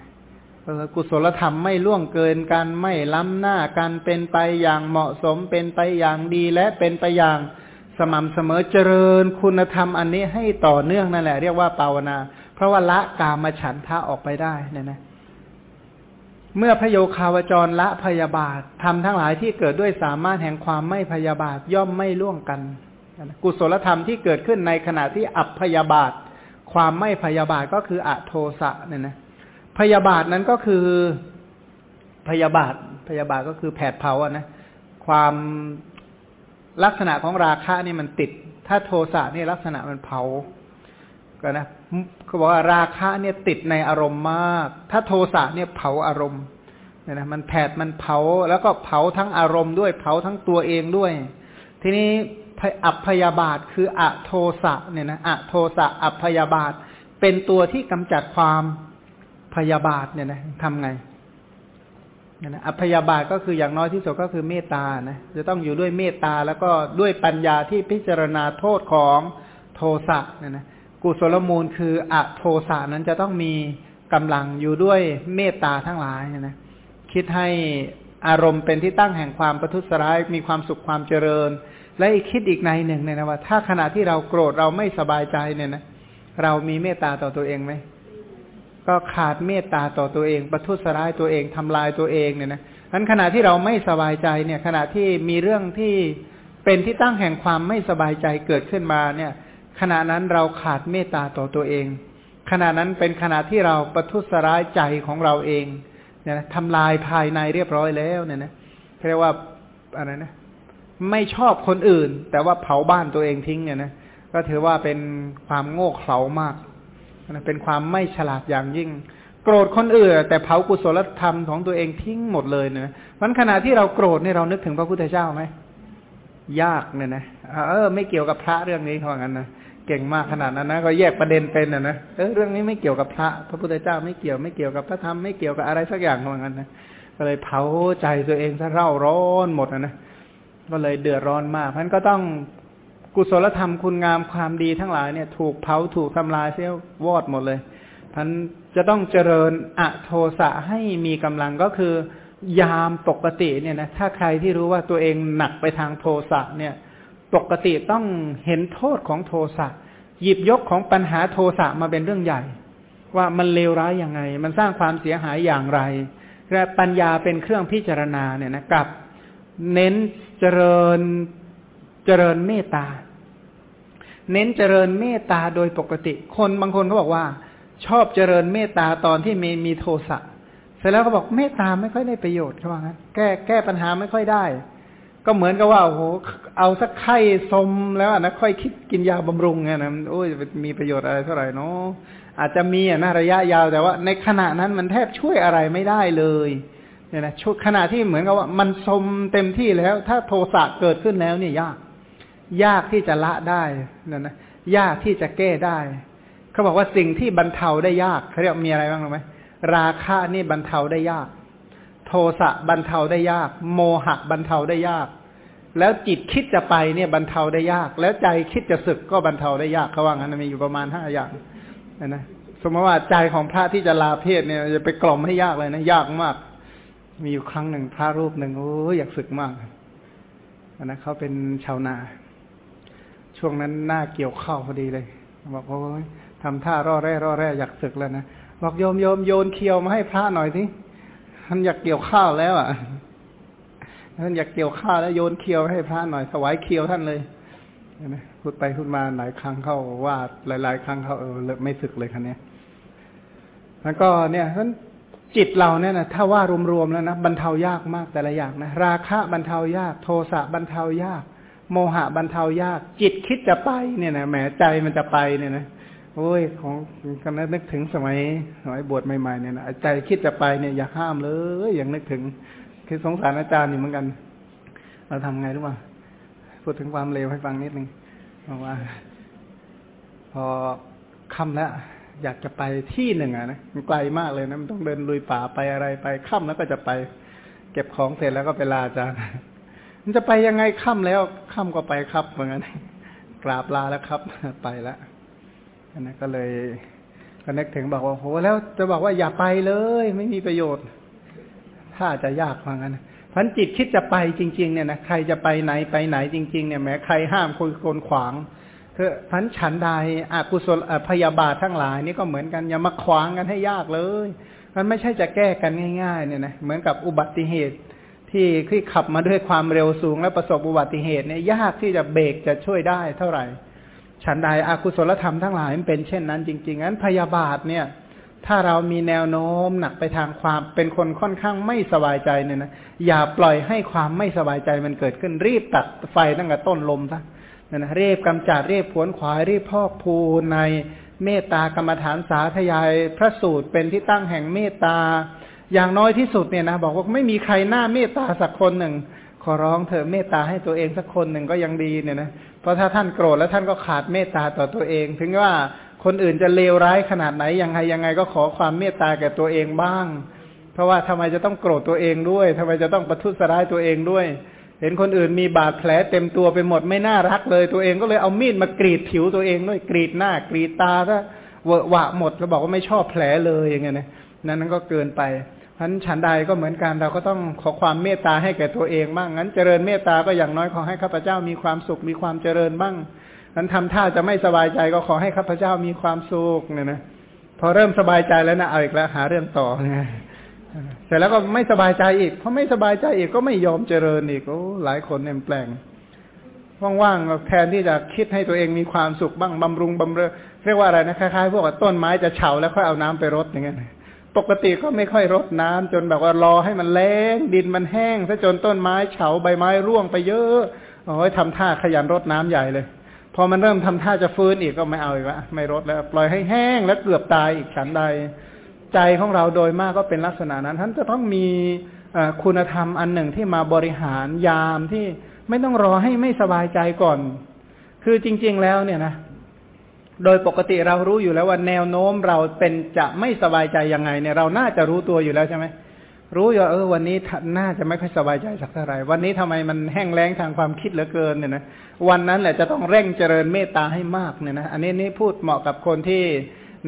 กุศลธรรมไม่ล่วงเกินกันไม่ล้ำหน้ากันเป็นไปอย่างเหมาะสมเป็นไปอย่างดีและเป็นไปอย่างสม่ำเสมอเจริญคุณธรรมอันนี้ให้ต่อเนื่องนั่นแหละ เรียกว่าภาวนา เพราะว่าละกามฉันทะออกไปได้เนี่ยนะเมื่อพโยคาวจรละพยาบาททำทั้งหลายที่เกิดด้วยสามารถแห่งความไม่พยาบาทย่อมไม่ล่วงกัน กุศลธรรมที่เกิดขึ้นในขณะที่อับพยาบาท ความไม่พยาบาทก็คืออโทสะเนี่ยนะ พยาบาทนั้นก็คือพยาบาทพยาบาทก็คือแผดเผาอะนะความลักษณะของราคะนี่มันติด ถ้าโทสะนี่ลักษณะมันเผาก็นะเขาบอกว่าราคะเนี่ยติดในอารมณ์มาก ถ้าโทสะเนี่ยเผาอารมณ์เนี่ยนะมันแผดมันเผาแล้วก็เผาทั้งอารมณ์ด้วยเผาทั้งตัวเองด้วย ทีนี้อัพพยาบาทคืออะโทสะเนี่ยนะอะโทสะอัพพยาบาท เป็นตัวที่กำจัดความ พยาบาทเนี่ยนะทำไงนะอัพยาบาทก็คืออย่างน้อยที่สุดก็คือเมตตานะจะต้องอยู่ด้วยเมตตาแล้วก็ด้วยปัญญาที่พิจารณาโทษของโทสะเนี่ยนะกุศลมูลคืออโทสะนั้นจะต้องมีกำลังอยู่ด้วยเมตตาทั้งหลายนะคิดให้อารมณ์เป็นที่ตั้งแห่งความประทุษร้ายมีความสุขความเจริญ และอีกคิดอีกในหนึ่งเนี่ยนะว่า ถ้าขณะที่เราโกรธเราไม่สบายใจเนี่ยนะเรามีเมตตาต่อตัวเองไหม ก็ขาดเมตตาต่อตัวเอง ประทุษร้ายตัวเองทำลายตัวเองเนี่ยนะนั้นขณะที่เราไม่สบายใจเนี่ยขณะที่มีเรื่องที่เป็นที่ตั้งแห่งความไม่สบายใจเกิดขึ้นมาเนี่ย ขณะนั้นเราขาดเมตตาต่อตัวเอง ขณะนั้นเป็นขณะที่เราประทุษร้ายใจของเราเองเนี่ยนะทำลายภายในเรียบร้อยแล้วเนี่ยนะเรียกว่าอะไรนะ ไม่ชอบคนอื่น แต่ว่าเผาบ้านตัวเองทิ้งเนี่ยนะก็ถือว่าเป็นความโง่เขลามาก เป็นความไม่ฉลาดอย่างยิ่ง โกรธคนอื่น แต่เผากุศลธรรมของตัวเองทิ้งหมดเลยเนี่ยมันขณะที่เราโกรธเนี่ยเรานึกถึงพระพุทธเจ้าไหมยากเนี่ยนะเออ ไม่เกี่ยวกับพระเรื่องนี้เขาอย่างนั้นนะเก่งมากขนาดนั้นนะก็แยกประเด็นเป็นนะนะเออเรื่องนี้ไม่เกี่ยวกับพระ พระพุทธเจ้าไม่เกี่ยวไม่เกี่ยวกับพระธรรมไม่เกี่ยวกับอะไรสักอย่างเขาอย่างนั้นนะก็เลยเผาใจตัวเองซะเร่าร้อนหมดนะนะก็เลยเดือดร้อนมากเพราะนั้นก็ต้อง กุศลธรรมคุณงามความดีทั้งหลายเนี่ย ถูกเผาถูกทำลายเสียวอดหมดเลยท่านจะต้องเจริญอโทสะให้มีกำลังก็คือยามปกติเนี่ยนะถ้าใครที่รู้ว่าตัวเองหนักไปทางโทสะเนี่ย ปกติต้องเห็นโทษของโทสะหยิบยกของปัญหาโทสะมาเป็นเรื่องใหญ่ ว่ามันเลวร้ายยังไง มันสร้างความเสียหายอย่างไร และปัญญาเป็นเครื่องพิจารณาเนี่ยนะกับ เน้นเจริญ จริญเมตตา เน้นเจริญเมตตาโดยปกติ คนบางคนเขาบอกว่า ชอบเจริญเมตตาตอนที่มีมีโทสะเสร็จแล้วเขาบอกเมตตาไม่ค่อยได้ประโยชน์เขาว่างั้นแก้แก้ปัญหาไม่ค่อยได้ ก็เหมือนกับว่าโอ้โหเอาสักไข้สมแล้วนะค่อยคิดกินยาบำรุงไงนะโอ้ยมีประโยชน์อะไรเท่าไหร่เนาะอาจจะมีอะนะระยะยาวแต่ว่า ในขณะนั้นมันแทบช่วยอะไรไม่ได้เลยเนี่ยนะชุดขณะที่เหมือนกับว่ามันสมเต็มที่แล้ว ถ้าโทสะเกิดขึ้นแล้วเนี่ยยาก ยากที่จะละได้นั่นนะยากที่จะแก้ได้ เขาบอกว่าสิ่งที่บรรเทาได้ยากเขาเรียกมีอะไรบ้างรู้ไหมราคะนี่บรรเทาได้ยาก โทสะบรรเทาได้ยาก โมหะบรรเทาได้ยาก แล้วจิตคิดจะไปเนี่ยบรรเทาได้ยาก แล้วใจคิดจะสึกก็บรรเทาได้ยากเขาว่างั้นมีอยู่ประมาณห้าอย่างนะนะสมมติว่าใจของพระที่จะลาเพศเนี่ยจะไปกล่อมให้ยากเลยนะยากมาก มีอยู่ครั้งหนึ่งพระรูปหนึ่งโอ้อยากศึกมากนะเขาเป็นชาวนา ช่วงนั้นหน้าเกี่ยวข้าวพอดีเลย บอกโอ้ยทำท่าร่อแร่ร่อแร่อยากศึกแล้วนะบอกโยมโยมโยนเคียวมาให้พระหน่อยสิท่านอยากเกี่ยวข้าวแล้วอะท่านอยากเกี่ยวข้าวแล้วโยนเคียวให้พระหน่อยถวายเคียวท่านเลยนะพูดไปพูดมาหลายครั้งเข้าว่าหลาย ๆ ครั้งเขาเออไม่ศึกเลยคันนี้แล้วก็เนี่ยท่านจิตเราเนี่ยนะถ้าว่ารวมๆแล้วนะบรรเทายากมากแต่ละอย่างนะราคะบรรเทายาก โทสะบรรเทายาก โมหะบรรเทายาก จิตคิดจะไปเนี่ยนะแหมใจมันจะไปเนี่ยนะโอ้ยของกันนึกถึงสมัยสมัยบวชใหม่ๆเนี่ยนะใจคิดจะไปเนี่ยอย่าห้ามเลยอย่างนึกถึงคือสงสารอาจารย์อยู่เหมือนกัน เราทำไงรู้ป่ะพูดถึงความเลวให้ฟังนิดนึงบอกว่า พอค่ำแล้วอยากจะไปที่หนึ่งอะนะมันไกลมากเลยนะมันต้องเดินลุยป่าไปอะไรไปค่ำแล้วก็จะไป เก็บของเสร็จแล้วก็ไปลาอาจารย์มันจะไปยังไงค่ำแล้ว ค่ำก็ไปครับเหมือนกันกราบลาแล้วครับ ไปแล้วนะก็เลยก็นึกถึงบอกว่าโหแล้วจะบอกว่าอย่าไปเลย ไม่มีประโยชน์ ถ้าจะยากเหมือนกันพันจิตคิดจะไปจริง ๆ เนี่ยนะใครจะไปไหนไปไหนจริง ๆ เนี่ยแม้ใครห้ามคนคนขวางคือพันฉันใดอากุศลพยาบาททั้งหลายนี่ก็เหมือนกันอย่ามาขวางกันให้ยากเลย มันไม่ใช่จะแก้กันง่าย ๆ เนี่ยนะเหมือนกับอุบัติเหตุ ที่ที่ขับมาด้วยความเร็วสูงและประสบอุบัติเหตุเนี่ยยากที่จะเบรกจะช่วยได้เท่าไหร่ฉันใดอากุศลธรรมทั้งหลายมันเป็นเช่นนั้นจริงๆงั้นพยาบาทเนี่ย ถ้าเรามีแนวโน้มหนักไปทางความเป็นคนค่อนข้างไม่สบายใจเนี่ยนะอย่าปล่อยให้ความไม่สบายใจมันเกิดขึ้นรีบตัดไฟตั้งแต่ต้นลมซะนะนะรีบกำจัดรีบผวนขวายรีบพอกพูในเมตตากรรมฐานสาธยายพระสูตรเป็นที่ตั้งแห่งเมตตา อย่างน้อยที่สุดเนี่ยนะบอกว่าไม่มีใครหน้าเมตตาสักคนหนึ่ง ขอร้องเถอเมตตาให้ตัวเองสักคนหนึ่งก็ยังดีเนี่ยนะเพราะถ้าท่านโกรธแล้วท่านก็ขาดเมตตาต่อตัวเอง ถึงว่าคนอื่นจะเลวร้ายขนาดไหนยังไงยังไงก็ขอความเมตตาแก่ตัวเองบ้าง เพราะว่าทำไมจะต้องโกรธตัวเองด้วยทำไมจะต้องประทุษร้ายตัวเองด้วย เห็นคนอื่นมีบาดแผลเต็มตัวไปหมดไม่น่ารักเลยตัวเองก็เลยเอามีดมากรีดผิวตัวเองด้วยกรีดหน้ากรีดตาถ้าเวอะหวะหมดแล้วบอกว่าไม่ชอบแผลเลยอย่างเงี้ยนะนั้นนั้นก็เกินไปั้นฉันใดก็เหมือนกันเราก็ต้องขอความเมตตาให้แก่ตัวเองบ้างงั้นเจริญเมตตาก็อย่างน้อยขอให้ข้าพเจ้ามีความสุขมีความเจริญบ้างนั้นทำท่าจะไม่สบายใจก็ขอให้ข้าพเจ้ามีความสุขเนี่ยนะพอเริ่มสบายใจแล้วนะเอาอีกแล้วหาเรื่องต่อเนี่ยเสร็จแล้วก็ไม่สบายใจอีกพอไม่สบายใจอีกก็ไม่ยอมเจริญอีกโอ้หลายคนเนี่ยแปลงว่างๆแทนที่จะคิดให้ตัวเองมีความสุขบ้างบำรุงบำเรอเรียกว่าอะไรนะคล้ายๆพวกต้นไม้จะเฉาแล้วค่อยเอาน้ำไปรดอย่างเงี้ย ปกติก็ไม่ค่อยรดน้ำจนแบบว่ารอให้มันแล้ง ดินมันแห้งซะจนต้นไม้เฉาใบไม้ร่วงไปเยอะโอ้ยทำท่าขยันรดน้ำใหญ่เลย พอมันเริ่มทำท่าจะฟื้นอีกก็ไม่เอาอีกละไม่รดแล้ว ปล่อยให้แห้งแล้วเกือบตายอีกฉันใด ใจของเราโดยมากก็เป็นลักษณะนั้น ท่านจะต้องมีคุณธรรมอันหนึ่งที่มาบริหารยามที่ไม่ต้องรอให้ไม่สบายใจก่อน คือจริง ๆ แล้วเนี่ยนะ โดยปกติเรารู้อยู่แล้วว่าแนวโน้มเราเป็นจะไม่สบายใจยังไงเนี่ยเราน่าจะรู้ตัวอยู่แล้วใช่ไหมรู้อยู่เออวันนี้น่าจะไม่ค่อยสบายใจสักเท่าไหร่วันนี้ทำไมมันแห้งแล้งทางความคิดเหลือเกินเนี่ยนะวันนั้นแหละจะต้องเร่งเจริญเมตตาให้มากเนี่ยนะอันนี้นี่พูดเหมาะกับคนที่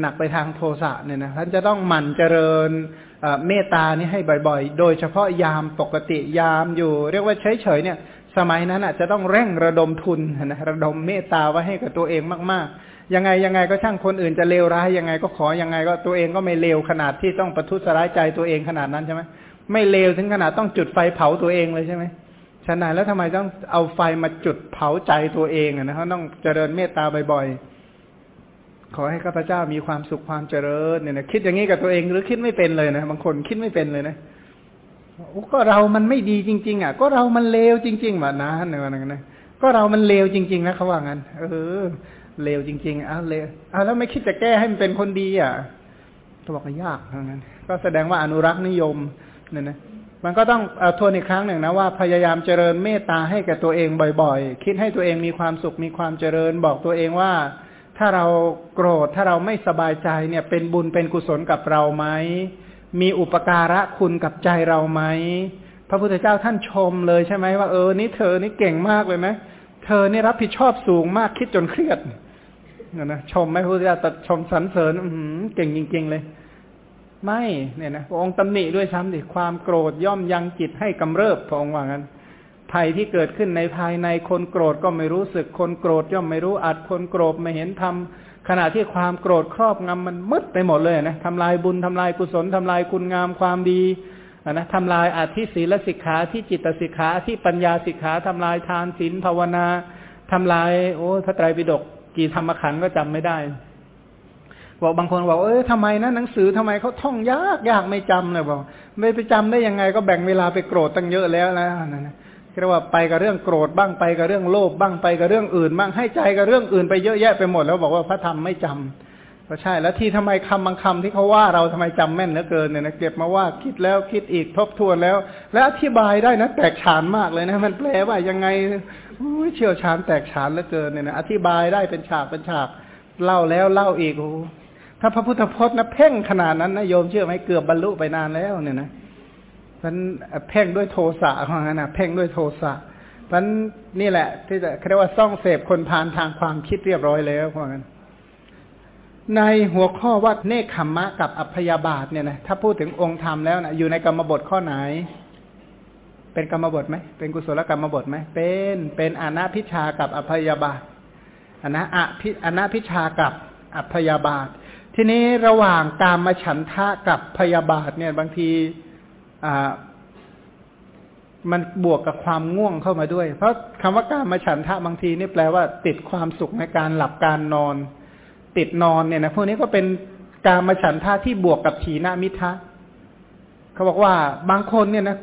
หนักไปทางโทสะเนี่ยนะท่านจะต้องหมั่นเจริญเมตตานี่ให้บ่อย ๆ โดยเฉพาะยามปกติยามอยู่ เรียกว่าเฉยๆเนี่ย สมัยนั้นอาจจะต้องเร่งระดมทุนนะระดมเมตตาไว้ให้กับตัวเองมากๆ ยังไงยังไงก็ช่างคนอื่นจะเลวร้ายยังไงก็ขอยังไงก็ตัวเองก็ไม่เลวขนาดที่ต้องประทุษร้ายใจตัวเองขนาดนั้นใช่ไหมไม่เลวถึงขนาดต้องจุดไฟเผาตัวเองเลยใช่ไหมฉะนั้นแล้วทำไมต้องเอาไฟมาจุดเผาใจตัวเองนะเขาต้องเจริญเมตตาบ่อยๆ ขอให้ข้าพเจ้ามีความสุขความเจริญเนี่ยนะคิดอย่างนี้กับตัวเองหรือคิดไม่เป็นเลยนะบางคนคิดไม่เป็นเลยนะก็เรามันไม่ดีจริง ๆ อะ ก็เรามันเลวจริงๆมานะเนี่ยนนะก็เรามันเลวจริง ๆ นะเขาว่างั้นเออ เลวจริง ๆอ้าวเลวอ้าวแล้วไม่คิดจะแก้ให้มันเป็นคนดีอะก็บอกว่ายากเท่านั้น ก็แสดงว่าอนุรักษ์นิยมเนี่ยนะมันก็ต้องอทวนอีกครั้งหนึ่งนะว่าพยายามเจริญเมตตาให้แก่ตัวเองบ่อยๆ คิดให้ตัวเองมีความสุขมีความเจริญ บอกตัวเองว่า ถ้าเราโกรธถ้าเราไม่สบายใจเนี่ยเป็นบุญเป็นกุศลกับเราไหมมีอุปการะคุณกับใจเราไหมพระพุทธเจ้าท่านชมเลยใช่ไหมว่าเออนี่เธอนี่เก่งมากเลยนะเเธอนี่รับผิดชอบสูงมากคิดจนเครียดนะนะชมไหมพุทธเจ้าตัดชมสรรเสริญอืเก่งจริง ๆ เลย ไม่เนี่ยนะพระองค์ตำหนิด้วยซ้ำดิความโกรธย่อมยังจิตให้กำเริบพระองค์ว่างั้นภัยที่เกิดขึ้นในภายในคนโกรธก็ไม่รู้สึกคนโกรธย่อมไม่รู้อัดคนโกรธไม่เห็นทำขณะที่ความโกรธครอบงำมันมืดไปหมดเลยนะทำลายบุญทำลายกุศลทำลายคุณงามความดี นะทำลายอาธิศีลสิกขาที่จิตสิกขาที่ปัญญาสิกขาทำลายทานศีลภาวนาทำลาย โอ้พระไตรปิฎกกี่ธรรมขันก็จำไม่ได้บอกบางคนบอกเอ้ยทำไมนะหนังสือทำไมเขาท่องยากยากไม่จำเลยบอกไม่ไปจำได้ยังไงก็แบ่งเวลาไปโกรธตั้งเยอะแล้วนะนะเรียกว่าไปกับเรื่องโกรธบ้างไปกับเรื่องโลภบ้างไปกับเรื่องอื่นบ้างให้ใจกับเรื่องอื่นไปเยอะแยะไปหมดแล้วบอกว่าพระธรรมไม่จำ ก็ใช่แล้วที่ทำไมคำบางคำที่เขาว่าเราทำไมจำแม่นเหลือเกินเนี่ยนะเก็บมาว่าคิดแล้วคิดอีกทบทวนแล้ว แล้วอธิบายได้นะแตกฉานมากเลยนะ มันแปลว่ายังไงเชี่ยวชาญแตกฉานเหลือเกินเนี่ยนะอธิบายได้เป็นฉากเป็นฉากเล่าแล้วเล่าอีกโอ้ถ้าพระพุทธพจน์นะเพ่งขนาดนั้นนะโยมเชื่อไหมเกือบบรรลุไปนานแล้วเนี่ยนะมันเพ่งด้วยโทสะของนั้นนะเพ่งด้วยโทสะมันนี่แหละ ที่จะเรียกว่าซ่องเสพคนพานทางความคิดเรียบร้อยแล้วเพราะงั้น ในหัวข้อว่าเนคขมมะกับอัพยาบาทเนี่ยนะถ้าพูดถึงองค์ธรรมแล้วนะอยู่ในกรรมบทข้อไหน เป็นกรรมบทไหมเป็นกุศลกรรมบทไหมเป็นเป็นอนาพิชากับอัพยาบาทอนาอภิอนาพิชากับอัพยาบาท ทีนี้ระหว่างการมาฉันทะกับพยาบาทเนี่ยบางทีอ่ามันบวกกับความง่วงเข้ามาด้วย เพราะคำว่าการมาฉันทะบางทีนี่แปลว่า ติดความสุขในการหลับการนอน ติดนอนเนี่ยนะพวกนี้ก็เป็นการมาฉันทะที่บวกกับถีนามิทะเขาบอกว่าบางคนเนี่ยนะ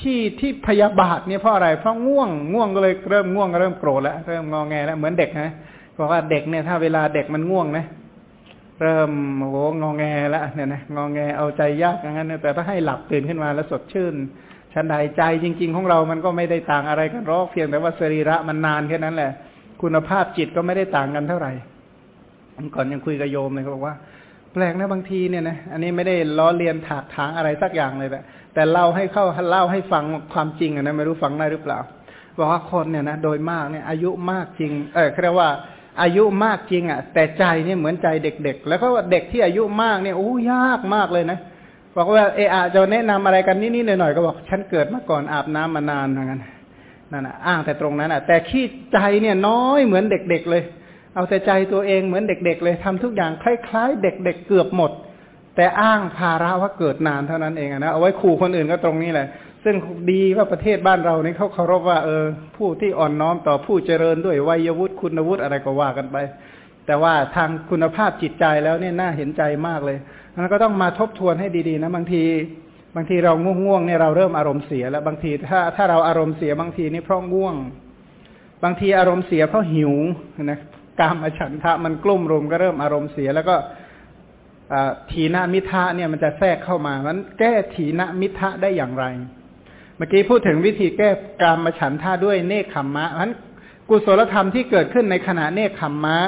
ที่ที่พยาบาทเนี่ยเพราะอะไร เพราะง่วงง่วงก็เลยเริ่มง่วงเริ่มโกรธแล้วเริ่มงอแงแล้วเหมือนเด็กนะบอกว่าเด็กเนี่ยถ้าเวลาเด็กมันง่วงนะเริ่มโอ้โหงอแงแล้วเนี่ยนะงอแงเอาใจยากอย่างนั้นแต่ถ้าให้หลับตื่นขึ้นมาแล้วสดชื่นชันใดใจจริง ๆ ของเรามันก็ไม่ได้ต่างอะไรกันหรอกเพียงแต่ว่าสรีระมันนานแค่นั้นแหละ คุณภาพจิตก็ไม่ได้ต่างกันเท่าไหร่ ก่อนยังคุยกับโยมเลยเขาบอกว่า แปลกนะบางทีเนี่ยนะอันนี้ไม่ได้ล้อเลียนถากถางอะไรสักอย่างเลยแต่แต่เล่าให้เข้าเล่าให้ฟังความจริงนะไม่รู้ฟังได้หรือเปล่าบอกว่าคนเนี่ยนะโดยมากเนี่ยอายุมากจริง เออเรียกว่าอายุมากจริงอะ แต่ใจเนี่ยเหมือนใจเด็กๆ แล้วก็เด็กที่อายุมากเนี่ยโอ้ยากมากเลยนะบอกว่าเออาจะแนะนำอะไรกันนิดๆหน่อยๆก็บอกฉันเกิดมาก่อนอาบน้ำมานานเหมือนกันนั่นอะอ้างแต่ตรงนั้นอะ แต่ขี้ใจเนี่ยน้อยเหมือนเด็ก ๆ เลย เอาแต่ใจตัวเองเหมือนเด็ก ๆ เลยทำทุกอย่างคล้ายๆ เด็ก ๆ เกือบหมด แต่อ้างภาระว่าเกิดนานเท่านั้นเองนะเอาไว้ขู่คนอื่นก็ตรงนี้แหละ ซึ่งดีว่าประเทศบ้านเรานี่เขาเคารพว่าเออผู้ที่อ่อนน้อมต่อผู้เจริญด้วยวัยวุฒิคุณวุฒิอะไรก็ว่ากันไป แต่ว่าทางคุณภาพจิตใจแล้วเนี่ยน่าเห็นใจมากเลยมันก็ต้องมาทบทวนให้ดีๆนะบางทีบางทีเราง่วงๆเนี่ยเราเริ่มอารมณ์เสียแล้วบางทีถ้าถ้าเราอารมณ์เสียบางทีนี่เพราะง่วง บางทีอารมณ์เสียเพราะหิวนะ กามฉันทะมันกลุ่มรุมก็เริ่มอารมณ์เสีย แล้วก็ถีนมิทะเนี่ยมันจะแทรกเข้ามามันแก้ถีนมิทะได้อย่างไร เมื่อกี้พูดถึงวิธีแก้กามฉันทะด้วยเนคขมมะเพราะกุศลธรรมที่เกิดขึ้นในขณะเนคขมมะ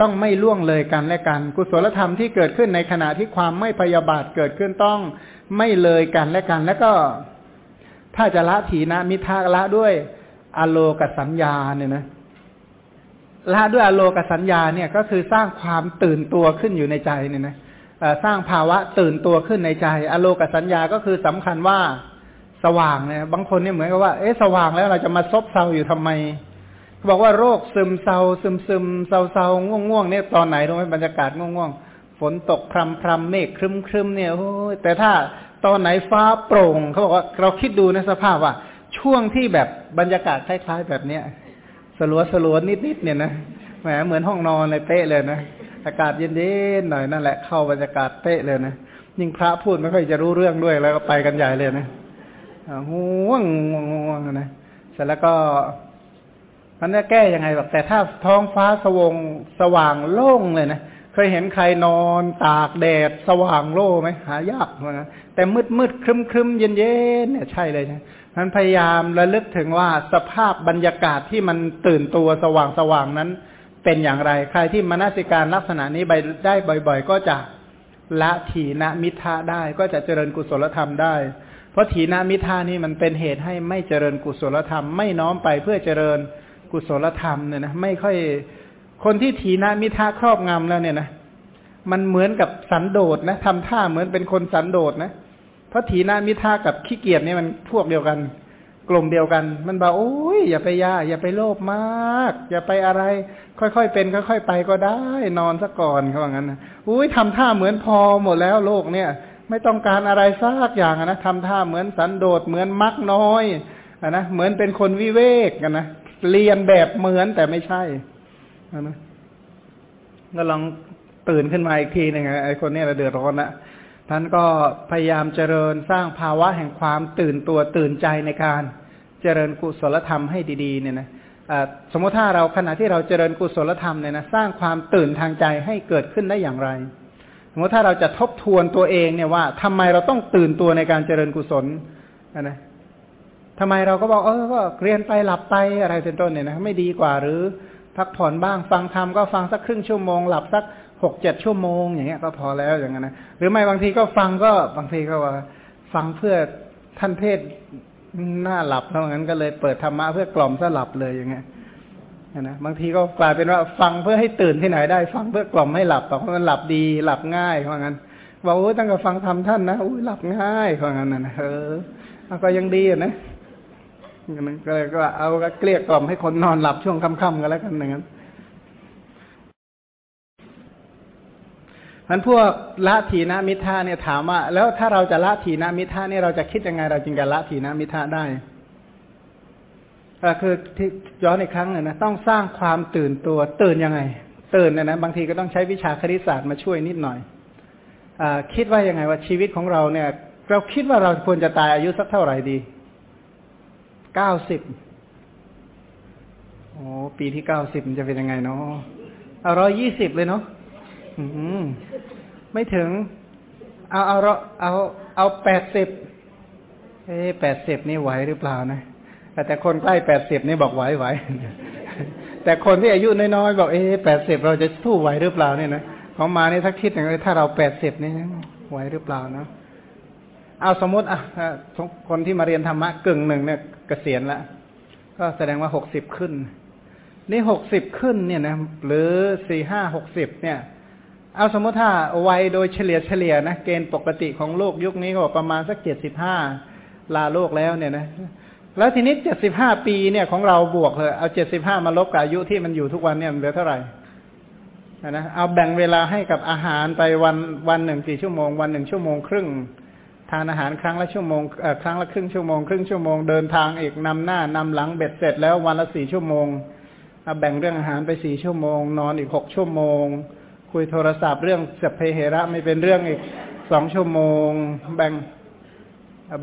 ต้องไม่ล่วงเลยกันและกัน กุศลธรรมที่เกิดขึ้นในขณะที่ความไม่พยาบาทเกิดขึ้นต้องไม่เลยกันและกัน แล้วก็ถ้าจะละถีนะมิทาละด้วยอโลกสัญญาเนี่ยนะ ละด้วยอโลกสัญญาเนี่ยก็คือสร้างความตื่นตัวขึ้นอยู่ในใจเนี่ยนะสร้างภาวะตื่นตัวขึ้นในใจ อโลกสัญญาก็คือสำคัญว่าสว่างเนี่ยบางคนเนี่ยเหมือนกับว่าเอ๊ะสว่างแล้วเราจะมาซบเซาอยู่ทำไมบอกว่าโรคซึมเศร้าซึมซึมเศร้าเศร้าง่วงง่วงเนี่ยตอนไหนรู้ไหมบรรยากาศง่วงง่วงฝนตกพรำพรำเมฆครึมครึมเนี่ยโอ้แต่ถ้าตอนไหนฟ้าโปร่งเขาบอกว่าเราคิดดูในสภาพว่าช่วงที่แบบบรรยากาศคล้ายๆแบบเนี้ย สลัวสลัวนิดนิดเนี่ยนะแหมเหมือนห้องนอนเลยเป๊ะเลยนะอากาศเย็นๆหน่อยนั่นแหละเข้าบรรยากาศเป๊ะเลยนะยิ่งพระพูดไม่ค่อยจะรู้เรื่องด้วยแล้วก็ไปกันใหญ่เลยนะห่วงห่วงห่วงนะเสร็จแล้วก็มันจะแก้ยังไงแบบแต่ถ้าท้องฟ้าสวงสว่างโล่งเลยนะ เคยเห็นใครนอนตากแดดสว่างโล่ไหมหายากนะแต่มืดมืดครึ้มครึมเย็นเย็นเนี่ยใช่เลยนะมันพยายามระลึกถึงว่าสภาพบรรยากาศที่มันตื่นตัวสว่างสว่างนั้น เป็นอย่างไร ใครที่มนสิการลักษณะนี้ไปได้บ่อย ๆ ก็จะละถีนมิทะได้ก็จะเจริญกุศลธรรมได้ เพราะถีนมิทานี่มันเป็นเหตุให้ไม่เจริญกุศลธรรม ไม่น้อมไปเพื่อเจริญกุศลธรรมเนี่ยนะไม่ค่อย คนที่ถีนามิทาครอบงำแล้วเนี่ยนะมันเหมือนกับสันโดษนะทำท่าเหมือนเป็นคนสันโดษนะเพราะถีนามิทากับขี้เกียจเนี่ยมันพวกเดียวกัน กลุ่มเดียวกัน มันบอกโอ้ยอย่าไปยาอย่าไปโลภมาก อย่าไปอะไร ค่อยๆเป็น ค่อยๆไปก็ได้ นอนซะก่อนเขาบอกงั้นนะอุ้ยทำท่าเหมือนพอหมดแล้วโลกเนี่ย ไม่ต้องการอะไรสักอย่างนะทำท่าเหมือนสันโดษเหมือนมักน้อยอนะเหมือนเป็นคนวิเวกกันนะเรียนแบบเหมือนแต่ไม่ใช่ นะก็ลองตื่นขึ้นมาอีกทีหนึ่งไอ้คนนี้เราเดือดร้อนละท่านก็พยายามเจริญสร้างภาวะแห่งความตื่นตัวตื่นใจในการเจริญกุศลธรรมให้ดีๆเนี่ยนะสมมติถ้าเราขณะที่เราเจริญกุศลธรรมเนี่ยนะสร้างความตื่นทางใจให้เกิดขึ้นได้อย่างไร สมมติถ้าเราจะทบทวนตัวเองเนี่ยว่าทำไมเราต้องตื่นตัวในการเจริญกุศลนะทำไมเราก็บอกเออก็เรียนไปหลับไปอะไรเป็นต้นเนี่ยนะไม่ดีกว่าหรือ พักผ่อนบ้างฟังธรรมก็ฟังสักครึ่งชั่วโมงหลับสักหกเจ็ดชั่วโมง อย่างเงี้ยก็พอแล้วอย่างนั้นนะหรือไม่บางทีก็ฟังก็บางทีก็ว่า ฟังเพื่อท่านเทศหน้าหลับเท่านั้นก็เลยเปิดธรรมะเพื่อกล่อมสลับเลยอย่างเงี้ยนะบางทีก็กลายเป็นว่าฟังเพื่อให้ตื่นที่ไหนได้ ฟังเพื่อกล่อมให้หลับแต่มันหลับดีหลับง่ายเพราะงั้นบอกโอ้ตั้งแต่ฟังธรรมท่านนะอุ้ยหลับง่ายเพราะงั้นนะเออก็ยังดีนะ นั้นก็เลยก็เอาเกลี้ยกล่อมให้คนนอนหลับช่วงค่ำๆกันแล้วกันอย่างนั้นมันพวกละทีนามิทาเนี่ยถามว่า แล้วถ้าเราจะละทีนามิทาเนี่ยเราจะคิดยังไงเราจึงจะละทีนามิทาได้คือที่ย้อนอีกครั้งหนึ่งนะต้องสร้างความตื่นตัวตื่นยังไง ตื่นเนี่ยนะบางทีก็ต้องใช้วิชาคณิตศาสตร์มาช่วยนิดหน่อยอคิดว่ายังไงว่าชีวิตของเราเนี่ย เราคิดว่าเราควรจะตายอายุสักเท่าไหร่ดี เก้าสิบโอ้ปีที่เก้าสิบจะเป็นยังไงเนาะเอาร้อยี่สิบเลยเนาะไม่ถึง เอาเอาเอาเอาแปดสิบเอ๊แปดสิบนี่ไหวหรือเปล่านะแต่แต่คนใกล้แปดสิบนี่บอกไหวไหวแต่คนที่อายุน้อยๆบอกเอ๊แปดสิบเราจะสู้ไหวหรือเปล่าเนี่ยนะเขามาเนี่ยถ้าคิดอย่างนี้ถ้าเราแปดสิบนี่ไหวหรือเปล่านะ เอาสมมติอะคนที่มาเรียนธรรมะกึ่งหนึ่งเนี่ยเกษียณแล้วก็แสดงว่าหกสิบขึ้น นี่หกสิบขึ้นเนี่ยนะหรือสี่ห้าหกสิบเนี่ย เอาสมมติถ้าวัยโดยเฉลี่ยเฉลี่ยนะเกณฑ์ปกติของโลกยุคนี้ก็ประมาณสักเจ็ดสิบห้าลาโลกแล้วเนี่ยนะแล้วทีนี้เจ็ดสิบห้าปีเนี่ยของเราบวกเลยเอาเจ็ดสิบห้ามาลบกับอายุที่มันอยู่ทุกวันเนี่ยมันเหลือเท่าไหร่นะเอาแบ่งเวลาให้กับอาหารไปวันวันหนึ่งกี่ชั่วโมง วันหนึ่งชั่วโมงครึ่ง ทานอาหารครั้งละชั่วโมงครั้งละครึ่งชั่วโมงครึ่งชั่วโมงเดินทางอีกนำหน้านำหลังเบ็ดเสร็จแล้ววันละสี่ชั่วโมงแบ่งเรื่องอาหารไปสี่ชั่วโมง นอนอีกหกชั่วโมง คุยโทรศัพท์เรื่องสัพเพเหระไม่เป็นเรื่องอีกสองชั่วโมง แบ่ง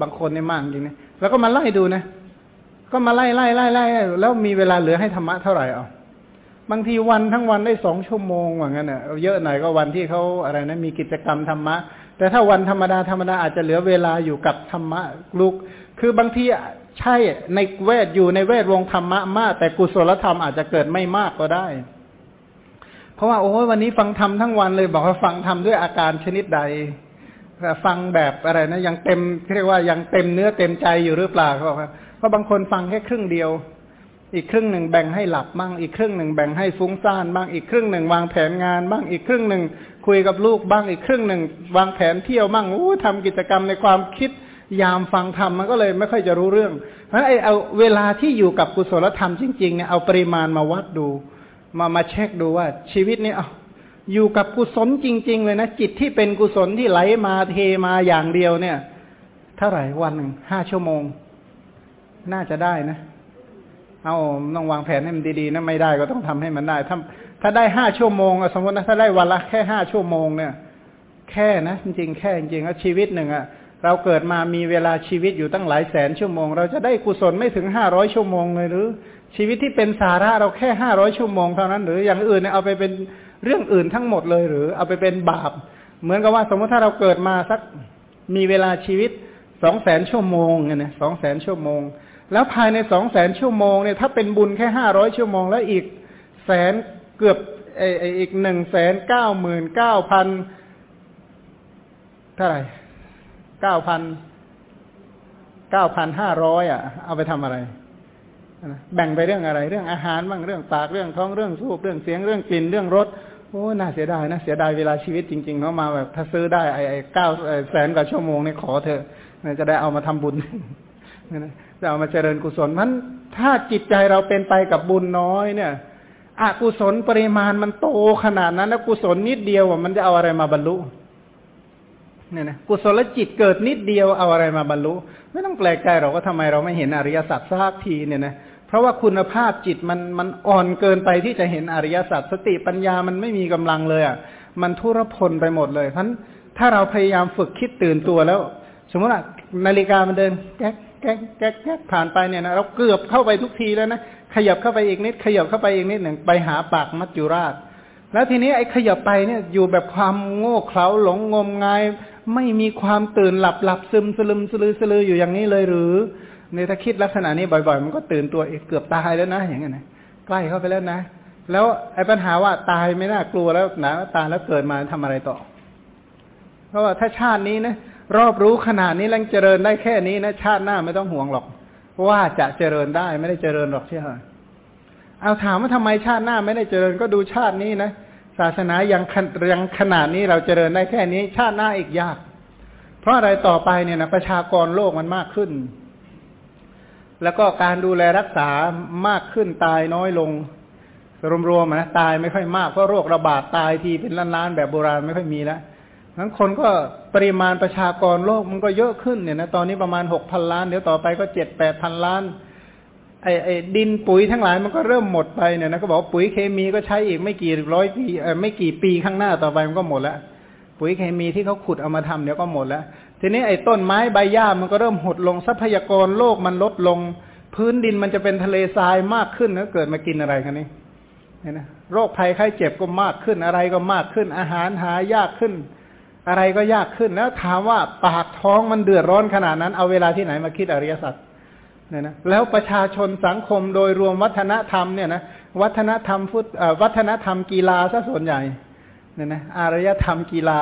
บางคนนี่มากจริงนะแล้วก็มาไล่ดูนะ ก็มาไล่ไล่ไล่ไล่แล้วมีเวลาเหลือให้ธรรมะเท่าไหร่อะบางทีวันทั้งวันได้สองชั่วโมงว่างั้นอะเยอะหน่อยก็วันที่เขาอะไรนะมีกิจกรรมธรรมะ แต่ถ้าวันธรรมดาธรรมดาอาจจะเหลือเวลาอยู่กับธรรมะลูก คือบางทีใช่ในเวทอยู่ในเวทวงธรรมะมาก แต่กุศลธรรมอาจจะเกิดไม่มากก็ได้ เพราะว่าโอ้วันนี้ฟังธรรมทั้งวันเลยบอกว่าฟังธรรมด้วยอาการชนิดใดฟังแบบอะไรนะยังเต็มเรียกว่ายังเต็มเนื้อเต็มใจอยู่หรือเปล่าเขาบอกว่าราะบางคนฟังแค่ครึ่งเดียว อีกครึ่งหนึ่งแบ่งให้หลับบ้างอีกครึ่งหนึ่งแบ่งให้ฟุ้งซ่านบ้างอีกครึ่งหนึ่งวางแผนงานบ้างอีกครึ่งหนึ่งคุยกับลูกบ้างอีกครึ่งหนึ่งวางแผนเที่ยวบ้างโอ้ทำกิจกรรมในความคิดยามฟังธรรมมันก็เลยไม่ค่อยจะรู้เรื่อง เพราะไอ้เอาเวลาที่อยู่กับกุศลธรรมจริงๆเนี่ยเอาปริมาณมาวัดดู มามาเช็คดูว่าชีวิตนี้เอาอยู่กับกุศลจริง ๆ เลยนะ จิตที่เป็นกุศลที่ไหลมาเทมาอย่างเดียวเนี่ย เท่าไหร่วันหนึ่งห้าชั่วโมง น่าจะได้นะ เอาต้องวางแผนให้มันดีๆนะไม่ได้ก็ต้องทำให้มันได้ ถ้าถ้าได้ห้าชั่วโมงสมมตินะถ้าได้วันละแค่ห้าชั่วโมงเนี่ย แค่นะจริงๆแค่จริงๆแล้วชีวิตหนึ่งอะเราเกิดมามีเวลาชีวิตอยู่ตั้งหลายแสนชั่วโมง เราจะได้กุศลไม่ถึงห้าร้อยชั่วโมงเลยหรือ ชีวิตที่เป็นสาระเราแค่ห้าร้อยชั่วโมงเท่านั้น หรืออย่างอื่นเนี่ยเอาไปเป็นเรื่องอื่นทั้งหมดเลยหรือ เอาไปเป็นบาป เหมือนกับว่าสมมติถ้าเราเกิดมาสักมีเวลาชีวิตสองแสนชั่วโมงเนี่ยสองแสนชั่วโมง แล้วภายในสองแสนชั่วโมงเนี่ยถ้าเป็นบุญแค่ห้าร้อยชั่วโมง แล้วอีกแสนเกือบไออีกหนึ่งแสนเก้าหมื่นเก้าพันเท่าไหร่เก้าพันเก้าพันห้าร้อยอะ เอาไปทำอะไรแบ่งไปเรื่องอะไร เรื่องอาหารบ้างเรื่องปากเรื่องท้องเรื่องสูบเรื่องเสียงเรื่องกลิ่นเรื่องรสโอ้น่าเสียดายนะเสียดายเวลาชีวิตจริง ๆเขามาแบบถ้าซื้อได้ไอ้เก้าแสนกว่าชั่วโมงเนี่ยขอเถอะจะได้เอามาทำบุญ จะเอามาเจริญกุศลมันถ้าจิตใจเราเป็นไปกับบุญน้อยเนี่ยอกุศลปริมาณมันโตขนาดนั้นแล้วกุศลนิดเดียวมันจะเอาอะไรมาบรรลุเนี่ยนะกุศลจิตเกิดนิดเดียวเอาอะไรมาบรรลุ ไม่ต้องแปลกใจหรอกว่าทำไมเราไม่เห็นอริยสัจสักทีเนี่ยนะเพราะว่าคุณภาพจิตมันมันอ่อนเกินไปที่จะเห็นอริยสัจสติปัญญามันไม่มีกำลังเลยอะมันทุรพลไปหมดเลยเพราะถ้าเราพยายามฝึกคิดตื่นตัวแล้ว สมมติว่านาฬิกามันเดินแก๊ก แก๊กแก๊กแก๊กผ่านไปเนี่ยนะเราเกือบเข้าไปทุกทีแล้วนะขยับเข้าไปอีกนิด ขยับเข้าไปอีกนิดหนึ่งไปหาปากมัจจุราช แล้วทีนี้ไอ้ขยับไปเนี่ยอยู่แบบความโง่เขลาหลงงมงาย ไม่มีความตื่นหลับหลับซึมสลึมสลือสลืออยู่อย่างนี้เลยหรือเนี่ยถ้าคิดลักษณะนี้บ่อย ๆ มันก็ตื่นตัวเกือบตายแล้วนะ อย่างเงี้ยนะใกล้เข้าไปแล้วนะ แล้วไอ้ปัญหาว่าตายไม่น่ากลัวแล้วนะตายแล้วเกิดมาทำอะไรต่อ เพราะว่าถ้าชาตินี้นะ รอบรู้ขนาดนี้แล้วเจริญได้แค่นี้นะชาติหน้าไม่ต้องห่วงหรอก ว่าจะเจริญได้ไม่ได้เจริญหรอกเชื่อเอาถามว่าทำไมชาติหน้าไม่ได้เจริญก็ดูชาตินี้นะศาสนายังยังขนาดนี้เราเจริญได้แค่นี้ ชาติหน้าอีกยาก เพราะอะไรต่อไปเนี่ยนะประชากรโลกมันมากขึ้น แล้วก็การดูแลรักษามากขึ้นตายน้อยลง รวมๆนะตายไม่ค่อยมากเพราะโรคระบาดตายทีเป็นล้านๆแบบโบราณไม่ค่อยมีแล้ว นั้นคนก็ปริมาณประชากรโลกมันก็เยอะขึ้นเนี่ยนะตอนนี้ประมาณหกพันล้าน เดี๋ยวต่อไปก็เจ็ดแปดพันล้านไอ้ไอ้ดินปุ๋ยทั้งหลายมันก็เริ่มหมดไปเนี่ยนะก็บอกปุ๋ยเคมีก็ใช้อีกไม่กี่ร้อยปีเออไม่กี่ปีข้างหน้าต่อไปมันก็หมดแล้วปุ๋ยเคมีที่เขาขุดเอามาทำเดี๋ยวก็หมดแล้ว ทีนี้ไอ้ต้นไม้ใบหญ้ามันก็เริ่มหดลงทรัพยากรโลกมันลดลง พื้นดินมันจะเป็นทะเลทรายมากขึ้นแล้วเกิดมากินอะไรกันนี่เนี่ยนะโรคภัยไข้เจ็บก็มากขึ้นอะไรก็มากขึ้น อาหารหายากขึ้น อะไรก็ยากขึ้นแล้วถามว่าปากท้องมันเดือดร้อนขนาดนั้น เอาเวลาที่ไหนมาคิดอริยสัจเนี่ยนะแล้วประชาชนสังคมโดยรวมวัฒนธรรมเนี่ยนะวัฒนธรรมฟุตวัฒนธรรมกีฬาซะส่วนใหญ่เนี่ยนะอารยธรรมกีฬา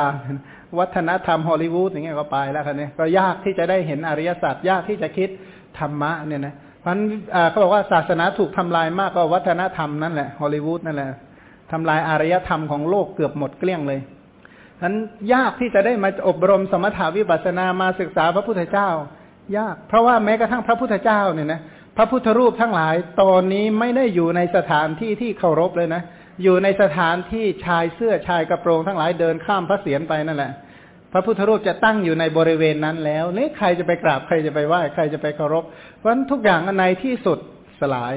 วัฒนธรรมฮอลลีวูดอย่างเงี้ยก็ไปแล้วคันนี้ก็ยากที่จะได้เห็นอริยสัจยากที่จะคิดธรรมะเนี่ยนะเพราะนั้นเขาบอกว่าศาสนาถูกทำลายมากก็วัฒนธรรมนั่นแหละฮอลลีวูดนั่นแหละทำลายอารยธรรมของโลกเกือบหมดเกลี้ยงเลย นั้นยากที่จะได้มาอบรมสมถาวิปัสนามาศึกษาพระพุทธเจ้า ยาก เพราะว่าแม้กระทั่งพระพุทธเจ้าเนี่ยนะพระพุทธรูปทั้งหลายตอนนี้ไม่ได้อยู่ในสถานที่ที่เคารพเลยนะ อยู่ในสถานที่ชายเสื้อชายกระโปรงทั้งหลายเดินข้ามพระเศียรไปนั่นแหละพระพุทธรูปจะตั้งอยู่ในบริเวณนั้นแล้วนี่ใครจะไปกราบใครจะไปไหว้ใครจะไปเคารพเพราะนั้นทุกอย่างในที่สุดสลาย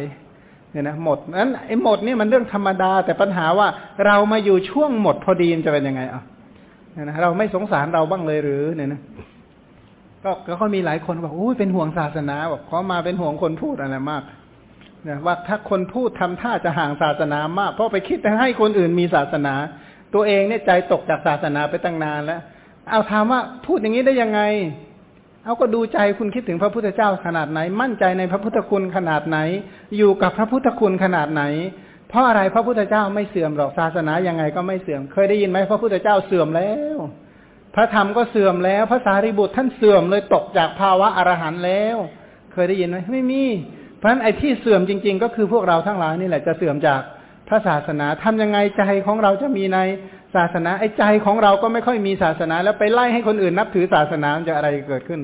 เนี่ยนะหมดนั้นไอ้หมดนี่มันเรื่องธรรมดา แต่ปัญหาว่าเรามาอยู่ช่วงหมดพอดีจะเป็นยังไงอะ นี่ยนะเราไม่สงสารเราบ้างเลยหรือเนี่ยนะก็ก็มีหลายคนบอกโอ้ยเป็นห่วงศาสนาบอกขอมาเป็นห่วงคนพูดอะไรมากเนี่ยว่าถ้าคนพูดทำท่าจะห่างศาสนามาก เพราะไปคิดให้คนอื่นมีศาสนา ตัวเองเนี่ยใจตกจากศาสนาไปตั้งนานแล้ว เอาถามว่าพูดอย่างนี้ได้ยังไง เอาก็ดูใจคุณคิดถึงพระพุทธเจ้าขนาดไหน มั่นใจในพระพุทธคุณขนาดไหน อยู่กับพระพุทธคุณขนาดไหน เพราะอะไรพระพุทธเจ้าไม่เสื่อมหรอกศาสนายังไงก็ไม่เสื่อม เคยได้ยินไหมพระพุทธเจ้าเสื่อมแล้ว พระธรรมก็เสื่อมแล้วพระสารีบุตรท่านเสื่อมเลยตกจากภาวะอรหันต์แล้ว เคยได้ยินไหมไม่มีเพราะฉะนั้นไอ้ที่เสื่อมจริง ๆ ก็คือพวกเราทั้งหลายนี่แหละจะเสื่อมจากพระศาสนาทำยังไงใจของเราจะมีในศาสนาไอ้ใจของเราก็ไม่ค่อยมีศาสนา แล้วไปไล่ให้คนอื่นนับถือศาสนาจะอะไรเกิดขึ้น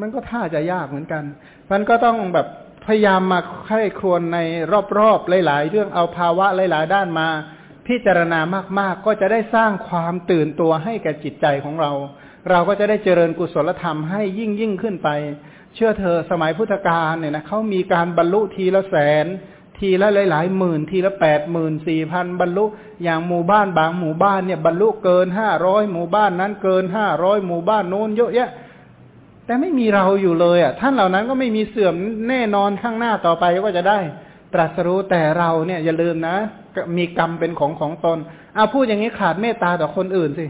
มันก็ท่าจะยากเหมือนกันมันก็ต้องแบบ พยายามมาไข้ครวนในรอบๆหลาย ๆ เรื่องเอาภาวะหลาย ๆ ด้านมาพิจารณามากๆ ก็จะได้สร้างความตื่นตัวให้แก่จิตใจของเรา เราก็จะได้เจริญกุศลธรรมให้ยิ่งยิ่งขึ้นไป เชื่อเธอสมัยพุทธกาลเนี่ยนะเขามีการบรรลุทีละแสน ทีละหลายๆหมื่น ทีละแปดหมื่นสี่พันบรรลุอย่างหมู่บ้านบางหมู่บ้านเนี่ยบรรลุเกินห้าร้อยหมู่บ้านนั้นเกินห้าร้อยหมู่บ้านโน้นเยอะแยะ แต่ไม่มีเราอยู่เลยอะ ท่านเหล่านั้นก็ไม่มีเสื่อมแน่นอนข้างหน้าต่อไปก็จะได้ ตรัสรู้แต่เราเนี่ยอย่าลืมนะ มีกรรมเป็นของของตนเอาพูดอย่างนี้ขาดเมตตาต่อคนอื่นสิ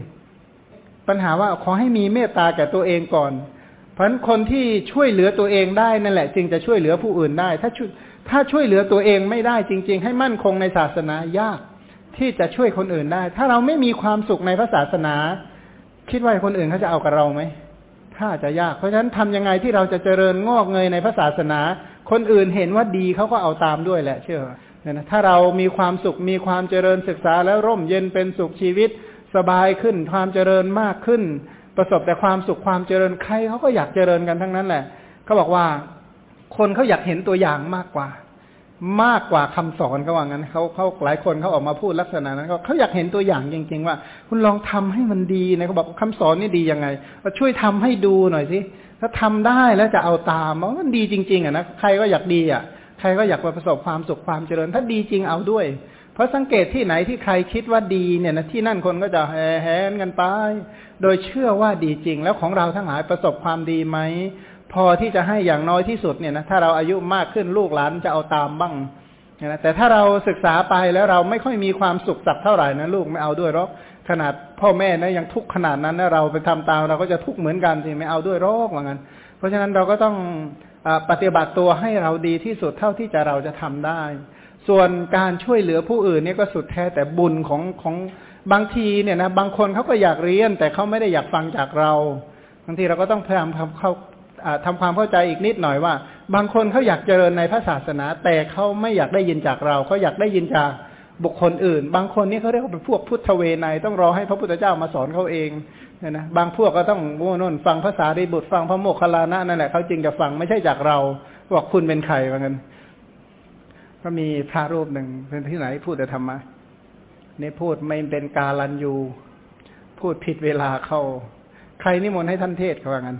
ปัญหาว่าขอให้มีเมตตาแก่ตัวเองก่อน เพราะคนที่ช่วยเหลือตัวเองได้นั่นแหละ จึงจะช่วยเหลือผู้อื่นได้ ถ้าช่วยถ้าช่วยเหลือตัวเองไม่ได้จริง ๆ ให้มั่นคงในศาสนายากที่จะช่วยคนอื่นได้ ถ้าเราไม่มีความสุขในพระศาสนา คิดว่าคนอื่นเขาจะเอากับเราไหม ถ้าจะยาก เพราะฉะนั้นทำยังไงที่เราจะเจริญงอกเงยในพระศาสนา คนอื่นเห็นว่าดีเขาก็เอาตามด้วยแหละ เชื่อเนี่ยนะถ้าเรามีความสุขมีความเจริญศึกษาแล้วร่มเย็นเป็นสุขชีวิตสบายขึ้น ความเจริญมากขึ้น ประสบแต่ความสุขความเจริญใครเขาก็อยากเจริญกันทั้งนั้นแหละเขาบอกว่า คนเขาอยากเห็นตัวอย่างมากกว่า มากกว่าคำสอนเขาว่างั้นเขาเขาหลายคนเขาออกมาพูดลักษณะนั้นเขาเขาอยากเห็นตัวอย่างจริง ๆ ว่า คุณลองทำให้มันดีนะเขาบอกคำสอนนี่ดียังไงช่วยทำให้ดูหน่อยสิถ้าทำได้แล้วจะเอาตามมันดีจริง ๆอะนะใครก็อยากดีอะใครก็อยากปประสบความสุขความเจริญ ถ้าดีจริงเอาด้วย เพราะสังเกตที่ไหนที่ใครคิดว่าดีเนี่ยนะที่นั่นคนก็จะแห่แหนกันไป โดยเชื่อว่าดีจริง แล้วของเราทั้งหลายประสบความดีไหม พอที่จะให้อย่างน้อยที่สุดเนี่ยนะถ้าเราอายุมากขึ้นลูกหลานจะเอาตามบ้างนะแต่ถ้าเราศึกษาไปแล้วเราไม่ค่อยมีความสุขสักเท่าไหร่นะลูกไม่เอาด้วยหรอกขนาดพ่อแม่นะยังทุกข์ขนาดนั้นนะเราไปทำตามเราก็จะทุกข์เหมือนกันสิไม่เอาด้วยหรอกว่างั้น เพราะฉะนั้นเราก็ต้องปฏิบัติตัวให้เราดีที่สุดเท่าที่จะเราจะทำได้ ส่วนการช่วยเหลือผู้อื่นเนี่ยก็สุดแท้แต่บุญของของบางทีเนี่ยนะบางคนเขาก็อยากเรียนแต่เขาไม่ได้อยากฟังจากเราบางทีเราก็ต้องพยายามทำเขา ทำความเข้าใจอีกนิดหน่อยว่า บางคนเขาอยากเจริญในพระศาสนา แต่เขาไม่อยากได้ยินจากเราเขาอยากได้ยินจากบุคคลอื่น บางคนนี่เขาเรียกว่าเป็นพวกพุทธเวไนต้องรอให้พระพุทธเจ้ามาสอนเขาเองเนี่ยนะบางพวกก็ต้องโน่นฟังภาษาริบุตรฟังพระโมคคัลลานะนั่นแหละเขาจริงจะฟังไม่ใช่จากเราบอกคุณเป็นใครว่างั้นก็มีพระรูปหนึ่งเป็นที่ไหนพูดแต่ธรรมะนี่พูดไม่เป็นกาลันยูพูดผิดเวลาเข้า ใครนิมนต์ให้ท่านเทศเขาว่างั้น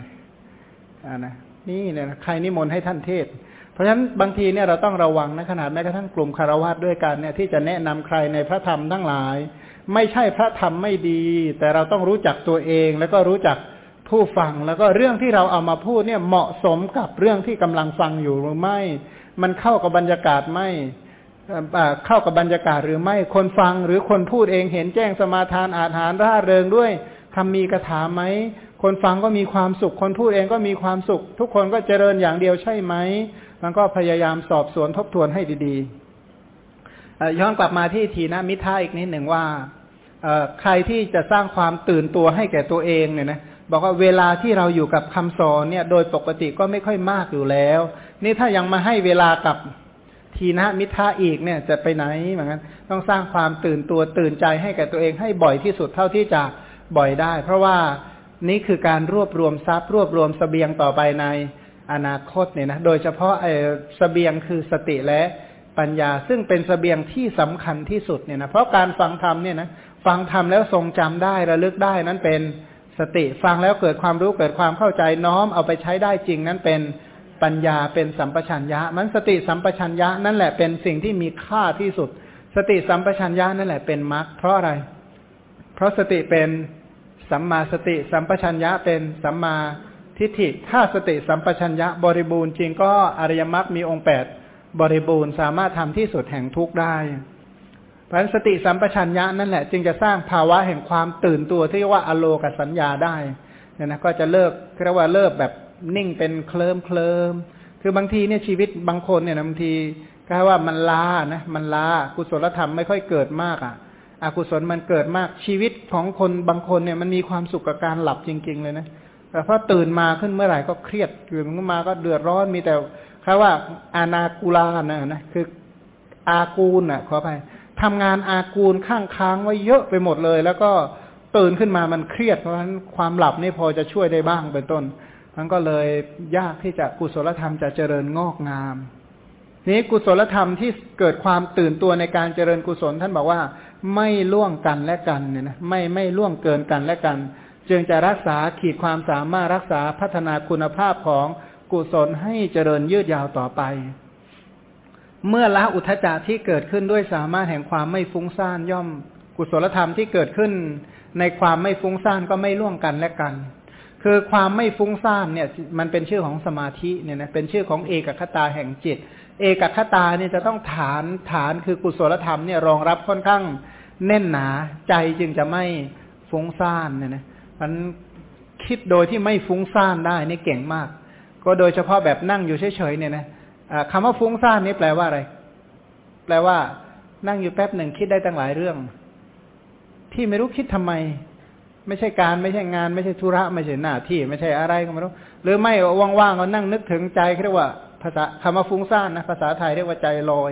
อ่านะนี่เนี่ยใครนิมนต์ให้ท่านเทศ เพราะฉะนั้นบางทีเนี่ยเราต้องระวังนะขนาดแม้กระทั่งกลุ่มคารวะด้วยกันเนี่ยที่จะแนะนำใครในพระธรรมทั้งหลาย ไม่ใช่พระธรรมไม่ดี แต่เราต้องรู้จักตัวเองแล้วก็รู้จักผู้ฟังแล้วก็เรื่องที่เราเอามาพูดเนี่ยเหมาะสมกับเรื่องที่กำลังฟังอยู่หรือไม่ มันเข้ากับบรรยากาศไหมเข้ากับบรรยากาศหรือไม่คนฟังหรือคนพูดเองเห็นแจ้งสมาทานอาหารร่าเริงด้วยทำมีกระถาไหม คนฟังก็มีความสุข คนพูดเองก็มีความสุข ทุกคนก็เจริญอย่างเดียวใช่ไหม มันก็พยายามสอบสวนทบทวนให้ดีๆย้อนกลับมาที่ทีนะมิท่าอีกนิดหนึ่งว่าใครที่จะสร้างความตื่นตัวให้แก่ตัวเองเนี่ยนะบอกว่าเวลาที่เราอยู่กับคำสอนเนี่ย โดยปกติก็ไม่ค่อยมากอยู่แล้ว นี่ถ้ายังมาให้เวลากับทีนะมิทาอีกเนี่ยจะไปไหนเหมือนกันต้องสร้างความตื่นตัวตื่นใจให้แก่ตัวเองให้บ่อยที่สุดเท่าที่จะบ่อยได้ เพราะว่า นี่คือการรวบรวมทรัพย์ รวบรวมสเสบียงต่อไปในอนาคตเนี่ยนะ โดยเฉพาะไอ้สเสบียงคือสติและปัญญา ซึ่งเป็นสเสบียงที่สำคัญที่สุดเนี่ยนะ เพราะการฟังธรรมเนี่ยนะ ฟังธรรมแล้วทรงจำได้ระลึกได้นั้นเป็นสติ ฟังแล้วเกิดความรู้เกิดความเข้าใจน้อมเอาไปใช้ได้จริงนั้นเป็นปัญญาเป็นสัมปชัญญะ มันสติสัมปชัญญะนั่นแหละเป็นสิ่งที่มีค่าที่สุด สติสัมปชัญญะนั่นแหละเป็นมรรคเพราะอะไร เพราะสติเป็น สัมมาสติสัมปชัญญะเป็นสัมมาทิฏฐิถ้าสติสัมปชัญญะบริบูรณ์จริงก็อริยมรรคมีองค์แปดบริบูรณ์สามารถทำที่สุดแห่งทุกข์ได้ เพราะสติสัมปชัญญะนั่นแหละ จึงจะสร้างภาวะแห่งความตื่นตัวที่เรียกว่าอโลกสัญญาได้เนี่ยนะก็จะเลิกเรียกว่าเลิกแบบนิ่งเป็นเคลิมเคลิมคือบางทีเนี่ยชีวิตบางคนเนี่ยบางทีก็ว่ามันล้านะมันล้ากุศลธรรมไม่ค่อยเกิดมากอะ อกุศลมันเกิดมากชีวิตของคนบางคนเนี่ยมันมีความสุขกับการหลับจริง ๆ เลยนะแต่พอตื่นมาขึ้นเมื่อไหร่ก็เครียดตื่นมาก็เดือดร้อนมีแต่คำว่าอานากูลานะนะคืออากูลน่ะขอไปทำงานอากูลข้างค้างไว้เยอะไปหมดเลย แล้วก็ตื่นขึ้นมามันเครียดเพราะฉะนั้นความหลับนี่พอจะช่วยได้บ้างเป็นต้น มันก็เลยยากที่จะกุศลธรรมจะเจริญงอกงามนี้กุศลธรรมที่เกิดความตื่นตัวในการเจริญกุศลท่านบอกว่า ไม่ล่วงกันและกันเนี่ยนะไม่ไม่ล่วงเกินกันและกัน จึงจะรักษาขีดความสามารถรักษาพัฒนาคุณภาพของกุศลให้เจริญยืดยาวต่อไป เมื่อละอุทจารที่เกิดขึ้นด้วยสามารถแห่งความไม่ฟุ้งซ่านย่อม กุศลธรรมที่เกิดขึ้น ในความไม่ฟุ้งซ่านก็ไม่ล่วงกันและกัน คือความไม่ฟุ้งซ่านเนี่ยมันเป็นชื่อของสมาธิเนี่ยนะเป็นชื่อของเอกคตาแห่งจิต เอกคตาเนี่ยจะต้องฐานฐานคือกุศลธรรมเนี่ยรองรับค่อนข้าง แน่นหนาใจจึงจะไม่ฟุ้งซ่านเนี่ยนะมันคิดโดยที่ไม่ฟุ้งซ่านได้นี่เก่งมาก ก็โดยเฉพาะแบบนั่งอยู่เฉยๆเนี่ยนะคำว่าฟุ้งซ่านนี่แปลว่าอะไร แปลว่า นั่งอยู่แป๊บหนึ่งคิดได้ตั้งหลายเรื่อง ที่ไม่รู้คิดทำไม ไม่ใช่การไม่ใช่งาน ไม่ใช่ธุระไม่ใช่หน้าที่ ไม่ใช่อะไรก็ไม่รู้ หรือไม่ว่างๆก็นั่งนึกถึงใจเรียกว่า ภาษาคำว่าฟุ้งซ่านนะภาษาไทยเรียกว่าใจลอย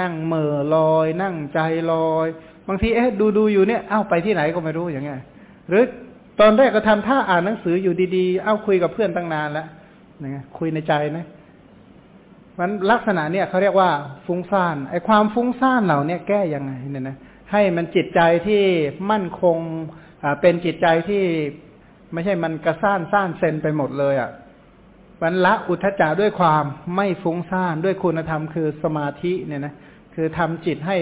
นั่งเมื่อลอย นั่งใจลอย บางทีเอ๊ะดูดูอยู่เนี่ยเอ้าไปที่ไหนก็ไม่รู้อย่างเงี้ยหรือตอนแรกก็ทำท่าอ่านหนังสืออยู่ดีๆ เอ้าคุยกับเพื่อนตั้งนานแล้วนะคุยในใจนะมันลักษณะเนี่ยเขาเรียกว่าฟุ้งซ่านไอ้ความฟุ้งซ่านเหล่านี้แก้ยังไงเนี่ยนะให้มันจิตใจที่มั่นคงเป็นจิตใจที่ไม่ใช่มันกระซ่านซ่านเซนไปหมดเลยอะ มันละอุทจารด้วยความไม่ฟุ้งซ่านด้วยคุณธรรมคือสมาธิเนี่ยนะคือทำจิตให้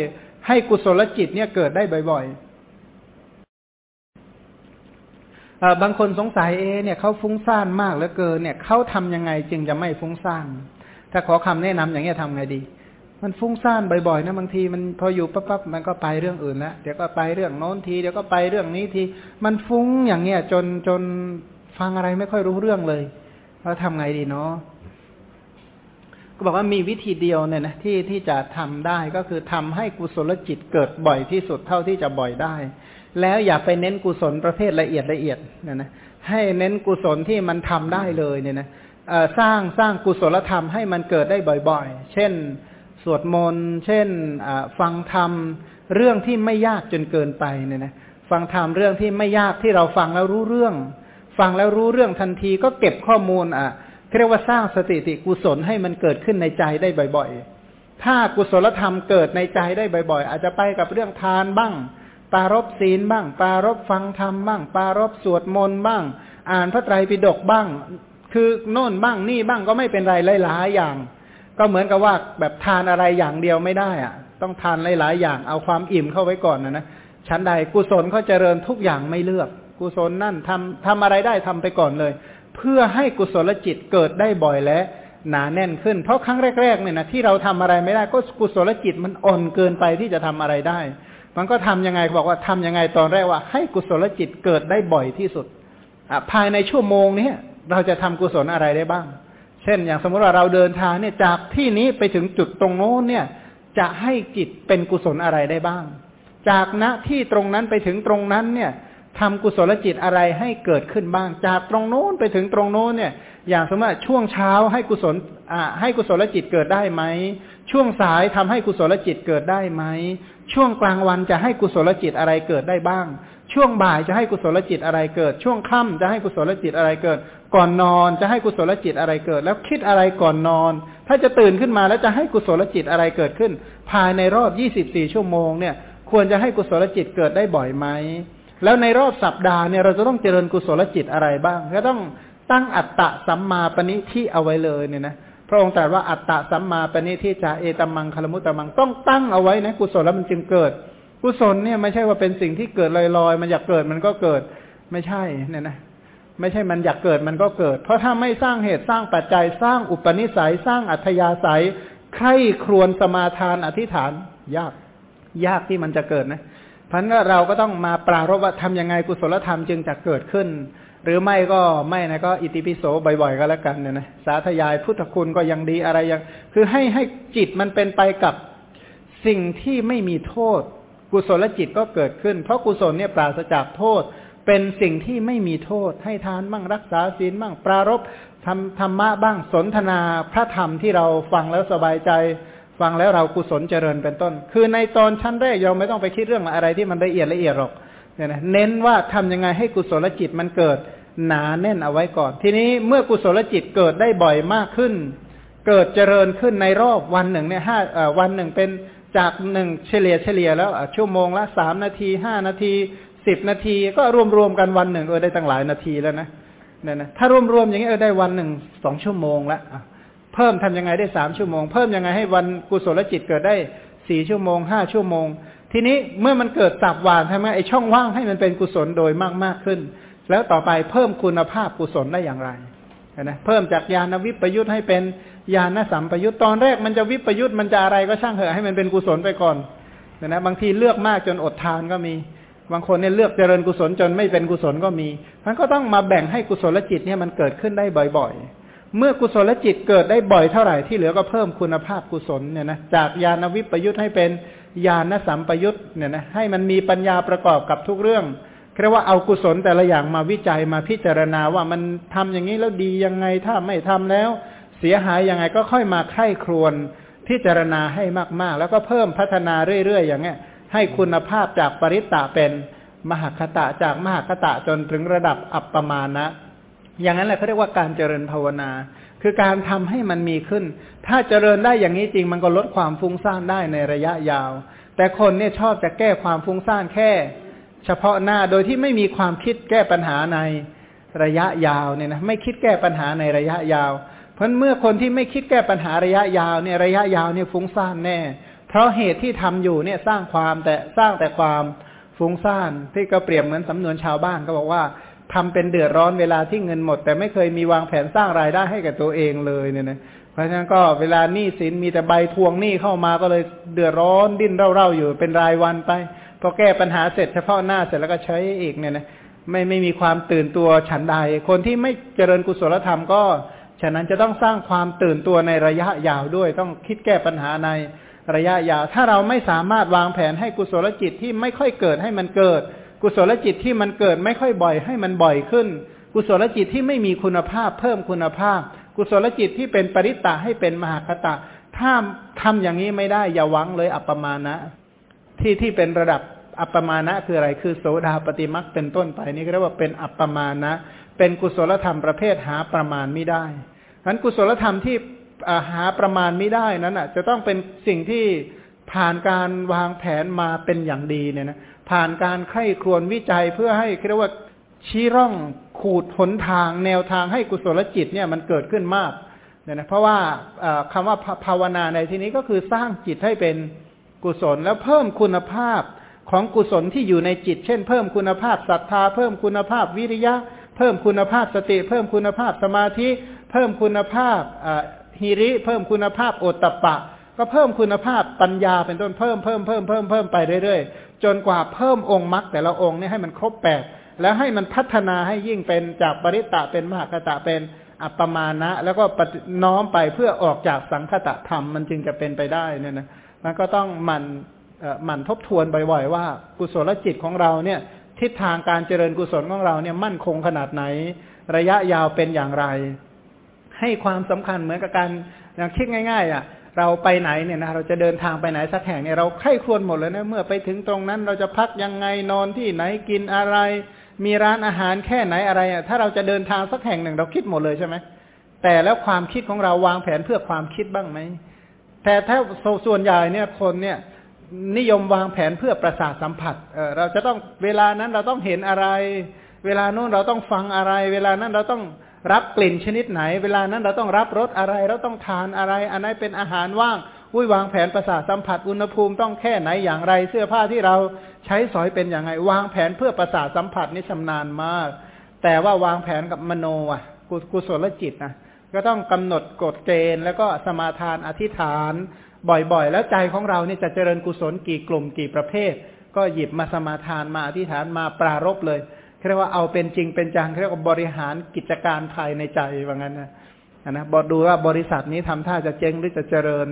ให้กุศลจิตเนี่ยเกิดได้บ่อยๆบางคนสงสัยเอเนี่ยเขาฟุ้งซ่านมากเหลือเกินเนี่ยเขาทำยังไงจึงจะไม่ฟุ้งซ่านถ้าขอคำแนะนำอย่างนี้ยทำไงดี มันฟุ้งซ่านบ่อยๆนะบางทีมันพออยู่ปั๊บๆมันก็ไปเรื่องอื่นแล้วเดี๋ยวก็ไปเรื่องโน้นทีเดี๋ยวก็ไปเรื่องนี้ที มันฟุ้งอย่างเงี้ยจนจนฟังอะไรไม่ค่อยรู้เรื่องเลย เราทำไงดีเนาะก็บอกว่ามีวิธีเดียวเนี่ยนะที่ที่จะทำได้ก็คือทำให้กุศลจิตเกิดบ่อยที่สุดเท่าที่จะบ่อยได้ แล้วอย่าไปเน้นกุศลประเภทละเอียดละเอียดเนี่ยนะให้เน้นกุศลที่มันทำได้เลยเนี่ยนะสร้างสร้างกุศลธรรมให้มันเกิดได้บ่อยๆ เช่น สวดมนต์ เช่นฟังธรรม เรื่องที่ไม่ยากจนเกินไปเนี่ยนะ ฟังธรรมเรื่องที่ไม่ยากที่เราฟังแล้วรู้เรื่อง ฟังแล้วรู้เรื่องทันทีก็เก็บข้อมูลอะเรียกว่าสร้างสติติกุศลให้มันเกิดขึ้นในใจได้บ่อย ๆ ถ้ากุศลธรรมเกิดในใจได้บ่อย ๆ อาจจะไปกับเรื่องทานบ้าง ปารบศีลบ้าง ปารบฟังธรรมบ้าง ปารบสวดมนต์บ้าง อ่านพระไตรปิฎกบ้าง คือโน่นบ้างนี่บ้างก็ไม่เป็นไรหลายๆอย่าง ก็เหมือนกับว่าแบบทานอะไรอย่างเดียวไม่ได้อะ ต้องทานหลายๆอย่างเอาความอิ่มเข้าไว้ก่อนนะนะชั้นใดกุศลเขาเจริญทุกอย่างไม่เลือก กุศลนั่นทำทำอะไรได้ทำไปก่อนเลย เพื่อให้กุศลจิตเกิดได้บ่อยและหนาแน่นขึ้น เพราะครั้งแรกๆเนี่ยนะที่เราทำอะไรไม่ได้ก็กุศลจิตมันอ่อนเกินไปที่จะทำอะไรได้ มันก็ทํำยังไงบอกว่าทํำยังไงตอนแรกว่า ให้กุศลจิตเกิดได้บ่อยที่สุดภายในชั่วโมงนี้เราจะทำกุศลอะไรได้บ้าง เช่น อย่างสมมติว่าเราเดินทางเนี่ยจากที่นี้ไปถึงจุดตรงโน้นเนี่ย จะให้จิตเป็นกุศลอะไรได้บ้าง จากณที่ตรงนั้นไปถึงตรงนั้นเนี่ย ทำกุศลจิตอะไรให้เกิดขึ้นบ้าง จากตรงโน้นไปถึงตรงโน้นเนี่ย อย่างสมมติช่วงเช้าให้กุศลอ่าให้กุศลจิตเกิดได้ไหม ช่วงสายทำให้กุศลจิตเกิดได้ไหม ช่วงกลางวันจะให้กุศลจิตอะไรเกิดได้บ้าง ช่วงบ่ายจะให้กุศลจิตอะไรเกิด ช่วงค่ำจะให้กุศลจิตอะไรเกิด ก่อนนอนจะให้กุศลจิตอะไรเกิด แล้วคิดอะไรก่อนนอน ถ้าจะตื่นขึ้นมาแล้วจะให้กุศลจิตอะไรเกิดขึ้น ภายในรอบ 24 ชั่วโมงเนี่ย ควรจะให้กุศลจิตเกิดได้บ่อยไหม แล้วในรอบสัปดาห์เนี่ยเราจะต้องเจริญกุศลจิตอะไรบ้าง ก็ต้องตั้งอัตตะสัมมาปณิที่เอาไว้เลยเนี่ยนะพระองค์ตรัสว่าอัตตะสัมมาปณิที่จะเอตมังคลมุตตมังต้องตั้งเอาไว้นะกุศลแล้วมันจึงเกิด กุศลเนี่ยไม่ใช่ว่าเป็นสิ่งที่เกิดลอยๆ มันอยากเกิดมันก็เกิดไม่ใช่เนี่ยนะไม่ใช่มันอยากเกิดมันก็เกิด เพราะถ้าไม่สร้างเหตุสร้างปัจจัยสร้างอุปนิสัยสร้างอัธยาศัยใคร่ครวญสมาทานอธิษฐาน ยาก ยากที่มันจะเกิดนะ พันเราก็ต้องมาปรารบว่าทำยังไงกุศลธรรมจึงจะเกิดขึ้น หรือไม่ก็ไม่นะก็อิติปิโสบ่อยๆก็แล้วกันเนี่ยนะสาธยายพุทธคุณก็ยังดีอะไรยัง คือให้ให้จิตมันเป็นไปกับสิ่งที่ไม่มีโทษ กุศลจิตก็เกิดขึ้น เพราะกุศลเนี่ยปราศจากโทษ เป็นสิ่งที่ไม่มีโทษ ให้ทานบ้างรักษาศีลบ้างปรารบทำธรรมะบ้างสนทนาพระธรรมที่เราฟังแล้วสบายใจ ฟังแล้วเรากุศลเจริญเป็นต้น คือในตอนชั้นแรกเราไม่ต้องไปคิดเรื่องอะไรที่มันละเอียดละเอียดหรอกเนี่ยนะเน้นว่าทำยังไงให้กุศลจิตมันเกิดหนาแน่นเอาไว้ก่อน ทีนี้เมื่อกุศลจิตเกิดได้บ่อยมากขึ้น เกิดเจริญขึ้นในรอบวันหนึ่งเนี่ยห้าวันหนึ่งเป็นจากหนึ่งเฉลี่ยเฉลี่ยแล้วชั่วโมงละสามนาทีห้านาทีสิบนาที ก็รวมรวมกันวันหนึ่งเออได้ตั้งหลายนาทีแล้วนะเนี่ยนะถ้ารวมรวมอย่างนี้เออได้วันหนึ่งสองชั่วโมงละ เพิ่มทำยังไงได้สามชั่วโมง เพิ่มยังไงให้วันกุศลจิตเกิดได้สี่ชั่วโมงห้าชั่วโมง ทีนี้เมื่อมันเกิดสับวานทำไงไอช่องว่างให้มันเป็นกุศลโดยมากมากขึ้น แล้วต่อไปเพิ่มคุณภาพกุศลได้อย่างไรนะเพิ่มจากญาณวิปยุทธ์ให้เป็นญาณสัมปยุทธ์ตอนแรกมันจะวิปยุทธ์มันจะอะไรก็ช่างเถอะให้มันเป็นกุศลไปก่อนนะบางทีเลือกมากจนอดทานก็มี บางคนเนี่ยเลือกเจริญกุศลจนไม่เป็นกุศลก็มีมันก็ต้องมาแบ่งให้กุศลจิตเนี่ยมันเกิดขึ้นได้บ่อย ๆ เมื่อกุศลจิตเกิดได้บ่อยเท่าไหร่ที่เหลือก็เพิ่มคุณภาพกุศลเนี่ยนะจากญาณวิปยุทธ์ให้เป็นญาณสัมปยุทธ์เนี่ยนะให้มันมีปัญญาประกอบกับทุกเรื่องเรียกว่าเอากุศลแต่ละอย่างมาวิจัยมาพิจารณาว่ามันทำอย่างนี้แล้วดียังไงถ้าไม่ทำแล้ว เสียหายยังไงก็ค่อยมาไข้ครวนพิจารณาให้มากๆ แล้วก็เพิ่มพัฒนาเรื่อยๆ อย่างเงี้ย ให้คุณภาพจากปริตตะเป็นมหคตะจากมหคตะจนถึงระดับอัปปมานะ อย่างนั้นแหละเขาเรียกว่าการเจริญภาวนา คือการทำให้มันมีขึ้น ถ้าเจริญได้อย่างนี้จริงมันก็ลดความฟุ้งซ่านได้ในระยะยาว แต่คนเนี่ยชอบจะแก้ความฟุ้งซ่านแค่ เฉพาะหน้าโดยที่ไม่มีความคิดแก้ปัญหาในระยะยาวเนี่ยนะไม่คิดแก้ปัญหาในระยะยาว เพราะเมื่อคนที่ไม่คิดแก้ปัญหาระยะยาวเนี่ยระยะยาวเนี่ยฟุ้งซ่านแน่ เพราะเหตุที่ทำอยู่เนี่ยสร้างความแต่สร้างแต่ความฟุ้งซ่านที่ก็เปรียบเหมือนสำนวนชาวบ้านก็บอกว่า ทำเป็นเดือดร้อนเวลาที่เงินหมด แต่ไม่เคยมีวางแผนสร้างรายได้ให้กับตัวเองเลยเนี่ยนะเพราะฉะนั้นก็เวลาหนี้สินมีแต่ใบทวงหนี้เข้ามาก็เลยเดือดร้อนดิ้นเร่าๆอยู่เป็นรายวันไปพอแก้ปัญหาเสร็จเฉพาะหน้าเสร็จแล้วก็ใช้อีกเนี่ยนะไม่ไม่มีความตื่นตัวฉันใด คนที่ไม่เจริญกุศลธรรมก็ฉะนั้นจะต้องสร้างความตื่นตัวในระยะยาวด้วย ต้องคิดแก้ปัญหาในระยะยาว ถ้าเราไม่สามารถวางแผนให้กุศลจิตที่ไม่ค่อยเกิดให้มันเกิด กุศลจิตที่มันเกิดไม่ค่อยบ่อยให้มันบ่อยขึ้น กุศลจิตที่ไม่มีคุณภาพเพิ่มคุณภาพ กุศลจิตที่เป็นปริตตะให้เป็นมหาคตะ ถ้าทำอย่างนี้ไม่ได้อย่าหวังเลยอัปปมานะ ที่ที่เป็นระดับอัปปมานะคืออะไรคือโสดาปฏิมักเป็นต้นไปนี่เรียกว่าเป็นอัปปมานะ เป็นกุศลธรรมประเภทหาประมาณไม่ได้ฉะนั้นกุศลธรรมที่หาประมาณไม่ได้นั้นอะ จะต้องเป็นสิ่งที่ผ่านการวางแผนมาเป็นอย่างดีเนี่ยนะ ผ่านการไข้ครวนวิจัยเพื่อให้เรียกว่าชี้ร่องขูดหนทางแนวทางให้กุศลจิตเนี่ยมันเกิดขึ้นมากเนี่ยนะเพราะว่าคำว่าภาวนาในที่นี้ก็คือสร้างจิตให้เป็นกุศลแล้วเพิ่มคุณภาพของกุศลที่อยู่ในจิต เช่น เพิ่มคุณภาพศรัทธา เพิ่มคุณภาพวิริยะ เพิ่มคุณภาพสติ เพิ่มคุณภาพสมาธิ เพิ่มคุณภาพฮิริ เพิ่มคุณภาพโอตตะปะ ก็เพิ่มคุณภาพปัญญาเป็นต้นเพิ่มเพิ่มเพิ่มเพิ่มเพิ่มไปเรื่อย จนกว่าเพิ่มองค์มรรคแต่ละองค์นี่ให้มันครบแปดแล้วให้มันพัฒนาให้ยิ่งเป็นจากปริตะเป็นมหากตะเป็นอัปปมานะ แล้วก็น้อมไปเพื่อออกจากสังคตะธรรมมันจึงจะเป็นไปได้เนี่ยนะมันก็ต้องมันหมั่นทบทวนบ่อยๆว่า กุศลจิตของเราเนี่ย ทิศทางการเจริญกุศลของเราเนี่ยมั่นคงขนาดไหน ระยะยาวเป็นอย่างไร ให้ความสำคัญเหมือนกับการอย่างคิดง่าย ๆ อะ เราไปไหนเนี่ยนะเราจะเดินทางไปไหนสักแห่งเนี่ยเราไข้ควรหมดเลยนะเมื่อไปถึงตรงนั้น เราจะพักยังไงนอนที่ไหนกินอะไร มีร้านอาหารแค่ไหนอะไรอะถ้าเราจะเดินทางสักแห่งหนึ่ง เราคิดหมดเลยใช่ไหมแต่แล้วความคิดของเราวางแผนเพื่อความคิดบ้างไหมแต่ถ้าส่วนใหญ่เนี่ยคนเนี่ยนิยมวางแผนเพื่อประสาทสัมผัสเเราจะต้องเวลานั้นเราต้องเห็นอะไร เวลาโน้นเราต้องฟังอะไร เวลานั้นเราต้อง รับกลิ่นชนิดไหน เวลานั้นเราต้องรับรสอะไร เราต้องทานอะไร อันไหนเป็นอาหารว่างอุ้ยวางแผนประสาทสัมผัสอุณหภูมิต้องแค่ไหนอย่างไร เสื้อผ้าที่เราใช้สอยเป็นอย่างไรวางแผนเพื่อประสาทสัมผัสนี่ชำนาญมาก แต่ว่าวางแผนกับมโนอะกุศลจิตนะก็ต้องกำหนดกฎเกณฑ์แล้วก็สมาทานอธิษฐาน บ่อยๆ แล้วใจของเราเนี่ยจะเจริญกุศลกี่กลุ่มกี่ประเภท ก็หยิบมาสมาทานมาอธิษฐานมาปรารบเลย เรียกว่าเอาเป็นจริงเป็นจังเรียกว่าบริหารกิจการภายในใจว่างั้นนะนะบอดูว่าบริษัทนี้ทำท่าจะเจ๊งหรือจะเจริญ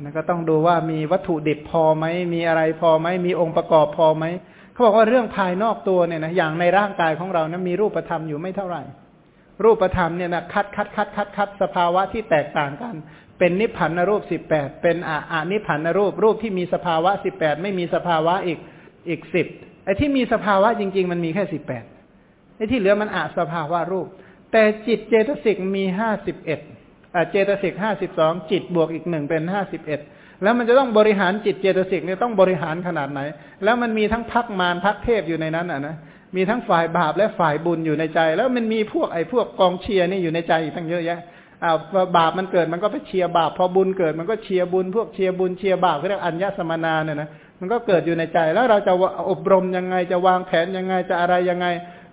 นะก็ต้องดูว่ามีวัตถุดิบพอไหมมีอะไรพอไหมมีองค์ประกอบพอไหมเขาบอกว่าเรื่องภายนอกตัวเนี่ยนะอย่างในร่างกายของเรานะมีรูปธรรมอยู่ไม่เท่าไหร่ รูปธรรมเนี่ยนะคัดคัดคัดคัดคัดสภาวะที่แตกต่างกัน เป็นนิพพานรูปสิบแปดเป็นอาอนิพพานรูปรูปที่มีสภาวะสิบแปดไม่มีสภาวะอีกอีกสิบ อ้ที่มีสภาวะจริง ๆ มันมีแค่สิบแปดไอ้ที่เหลือมันอาสภาวะรูป แต่จิตเจตสิกมีห้าสิบเอ็ดเจตสิกห้าสิบสองจิตบวกอีกหนึ่งเป็นห้าสิบเอ็ดแล้วมันจะต้องบริหารจิตเจตสิกเนี่ยต้องบริหารขนาดไหน แล้วมันมีทั้งพรรคมารพรรคเทพอยู่ในนั้นอะนะมีทั้งฝ่ายบาปและฝ่ายบุญอยู่ในใจ แล้วมันมีพวกไอ้พวกกองเชียร์นี่อยู่ในใจอีกทั้งเยอะแยะอ้าวบาปมันเกิดมันก็ไปเชียร์บาปพอบุญเกิดมันก็เชียร์บุญพวกเชียร์บุญเชียร์บาปเรียกอัญญสมานาเนี่ยนะ มันก็เกิดอยู่ในใจแล้วเราจะอบรมยังไงจะวางแผนยังไงจะอะไรยังไง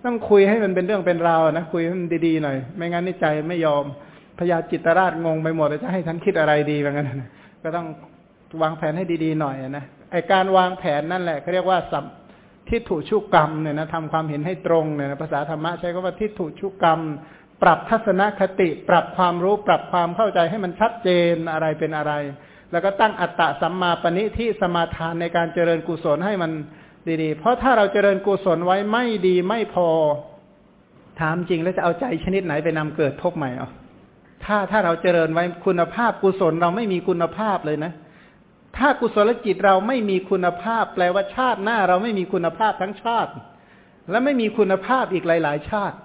ต้องคุยให้มันเป็นเรื่องเป็นราวนะคุยให้มันดีๆหน่อย ไม่งั้นในใจไม่ยอมพญาจิตราชงงไปหมดจะให้ท่านคิดอะไรดีแบบนั้นก็ต้องวางแผนให้ดีๆหน่อยนะไอการวางแผนนั่นแหละเขาเรียกว่าสัมทิฏฐุชุกกรรมเนี่ยนะทำความเห็นให้ตรงเนี่ยนะภาษาธรรมะใช้คำว่าทิฏฐุชุกกรรม ปรับทัศนคติ ปรับความรู้ ปรับความเข้าใจให้มันชัดเจนอะไรเป็นอะไร แล้วก็ตั้งอัตตะสัมมาปณิที่สมาทานในการเจริญกุศลให้มันดีๆ เพราะถ้าเราเจริญกุศลไว้ไม่ดีไม่พอ ถามจริงแล้วจะเอาใจชนิดไหนไปนำเกิดพบใหม่เอะถ้าถ้าเราเจริญไว้คุณภาพกุศลเราไม่มีคุณภาพเลยนะ ถ้ากุศลจิตเราไม่มีคุณภาพ แปลว่าชาติหน้าเราไม่มีคุณภาพทั้งชาติ และไม่มีคุณภาพอีกหลาย ๆ ชาติ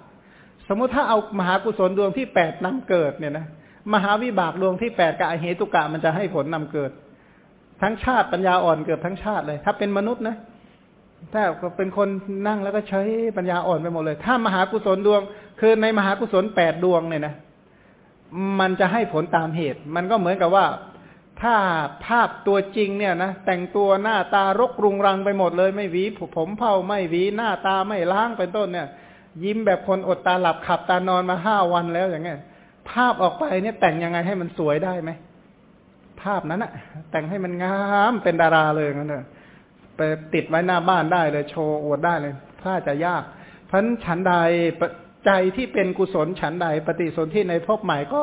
สมมุติถ้าเอามหากุศลดวงที่แปดนำเกิดเนี่ยนะ มหาวิบากดวงที่แปดกับอเหตุกะมันจะให้ผลนำเกิด ทั้งชาติปัญญาอ่อนเกือบทั้งชาติเลย ถ้าเป็นมนุษย์นะถ้าเป็นคนนั่งแล้วก็ใช้ปัญญาอ่อนไปหมดเลย ถ้ามหากุศลดวง คือในมหากุศลแปดดวงเนี่ยนะ มันจะให้ผลตามเหตุ มันก็เหมือนกับว่า ถ้าภาพตัวจริงเนี่ยนะแต่งตัวหน้าตารกรุงรังไปหมดเลย ไม่หวีผมเผาไม่หวีหน้าตาไม่ล้างเป็นต้นเนี่ย ยิ้มแบบคนอดตาหลับขับตานอนมาห้าวันแล้วอย่างเงี้ย ภาพออกไปเนี่ยแต่งยังไงให้มันสวยได้ไหมภาพนั้นอะแต่งให้มันงามเป็นดาราเลยงั้นเถอะไปติดไว้หน้าบ้านได้เลยโชว์อวดได้เลยถ้าจะยากพันฉันใดใจที่เป็นกุศลฉันใด ปฏิสนธิในภพใหม่ก็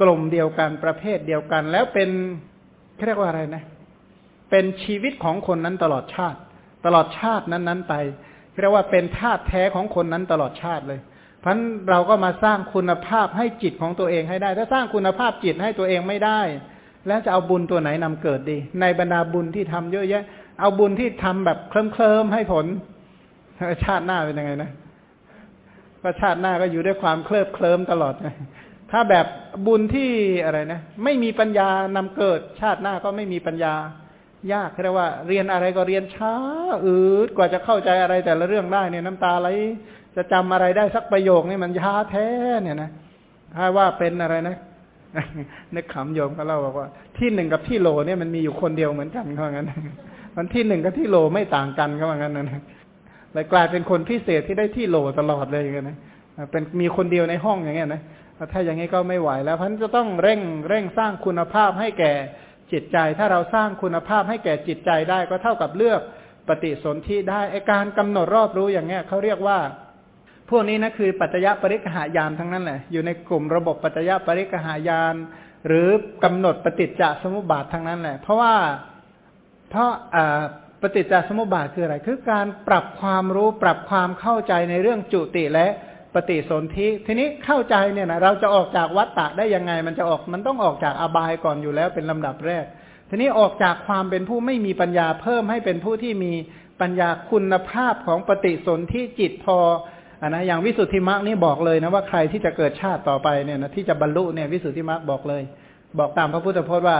กลุ่มเดียวกันประเภทเดียวกัน แล้วเป็นเรียกว่าอะไรนะ เป็นชีวิตของคนนั้นตลอดชาติ ตลอดชาตินั้น ๆ ไปเรียกว่าเป็นธาตุแท้ของคนนั้นตลอดชาติเลย เพราะเราก็มาสร้างคุณภาพให้จิตของตัวเองให้ได้ ถ้าสร้างคุณภาพจิตให้ตัวเองไม่ได้ แล้วจะเอาบุญตัวไหนนำเกิดดี ในบรรดาบุญที่ทำเยอะแยะ เอาบุญที่ทำแบบเคลิ้มเคลิมให้ผลชาติหน้าเป็นยังไงนะก็ชาติหน้าก็อยู่ด้วยความเคลิบเคลิ้มตลอดไงถ้าแบบบุญที่อะไรนะไม่มีปัญญานำเกิด ชาติหน้าก็ไม่มีปัญญายากเรียกว่า เรียนอะไรก็เรียนช้าอืดกว่าจะเข้าใจอะไรแต่ละเรื่องได้เนี่ยน้ำตาไหล จะจำอะไรได้สักประโยคนี่มันช้าแท้เนี่ยนะถ้าว่าเป็นอะไรนะนึกขำโยมก็เล่าบอกว่า ที่หนึ่งกับที่โลเนี่ยมันมีอยู่คนเดียวเหมือนกันเขาว่างั้นมันที่หนึ่งกับที่โลไม่ต่างกันเขาว่างั้นนะเลยกลายเป็นคนพิเศษที่ได้ที่โลตลอดเลยอย่างเงี้ยนะเป็นมีคนเดียวในห้องอย่างเงี้ยนะถ้าอย่างนี้ก็ไม่ไหวแล้วเพราะนั้นจะต้องเร่งเร่งสร้างคุณภาพให้แก่จิตใจ ถ้าเราสร้างคุณภาพให้แก่จิตใจได้ก็เท่ากับเลือกปฏิสนธิได้ไอการกำหนดรอบรู้อย่างเงี้ยเขาเรียกว่า พวกนี้นะคือปัจจยปริกหายานทั้งนั้นแหละอยู่ในกลุ่มระบบปัจจยปริกหายาน หรือกำหนดปฏิจจสมุปบาททั้งนั้นแหละ เพราะว่าเพราะปฏิจจสมุปบาทคืออะไร คือการปรับความรู้ปรับความเข้าใจในเรื่องจุติและปฏิสนธิทีนี้เข้าใจเนี่ยนะเราจะออกจากวัฏฏะได้ยังไง มันจะออกมันต้องออกจากอบายก่อนอยู่แล้วเป็นลำดับแรก ทีนี้ออกจากความเป็นผู้ไม่มีปัญญาเพิ่มให้เป็นผู้ที่มีปัญญาคุณภาพของปฏิสนธิจิตพอ อะนะอย่างวิสุทธิมรรคนี่บอกเลยนะว่าใครที่จะเกิดชาติต่อไปเนี่ยนะที่จะบรรลุเนี่ยวิสุทธิมรรคบอกเลย บอกตามพระพุทธพจน์ว่า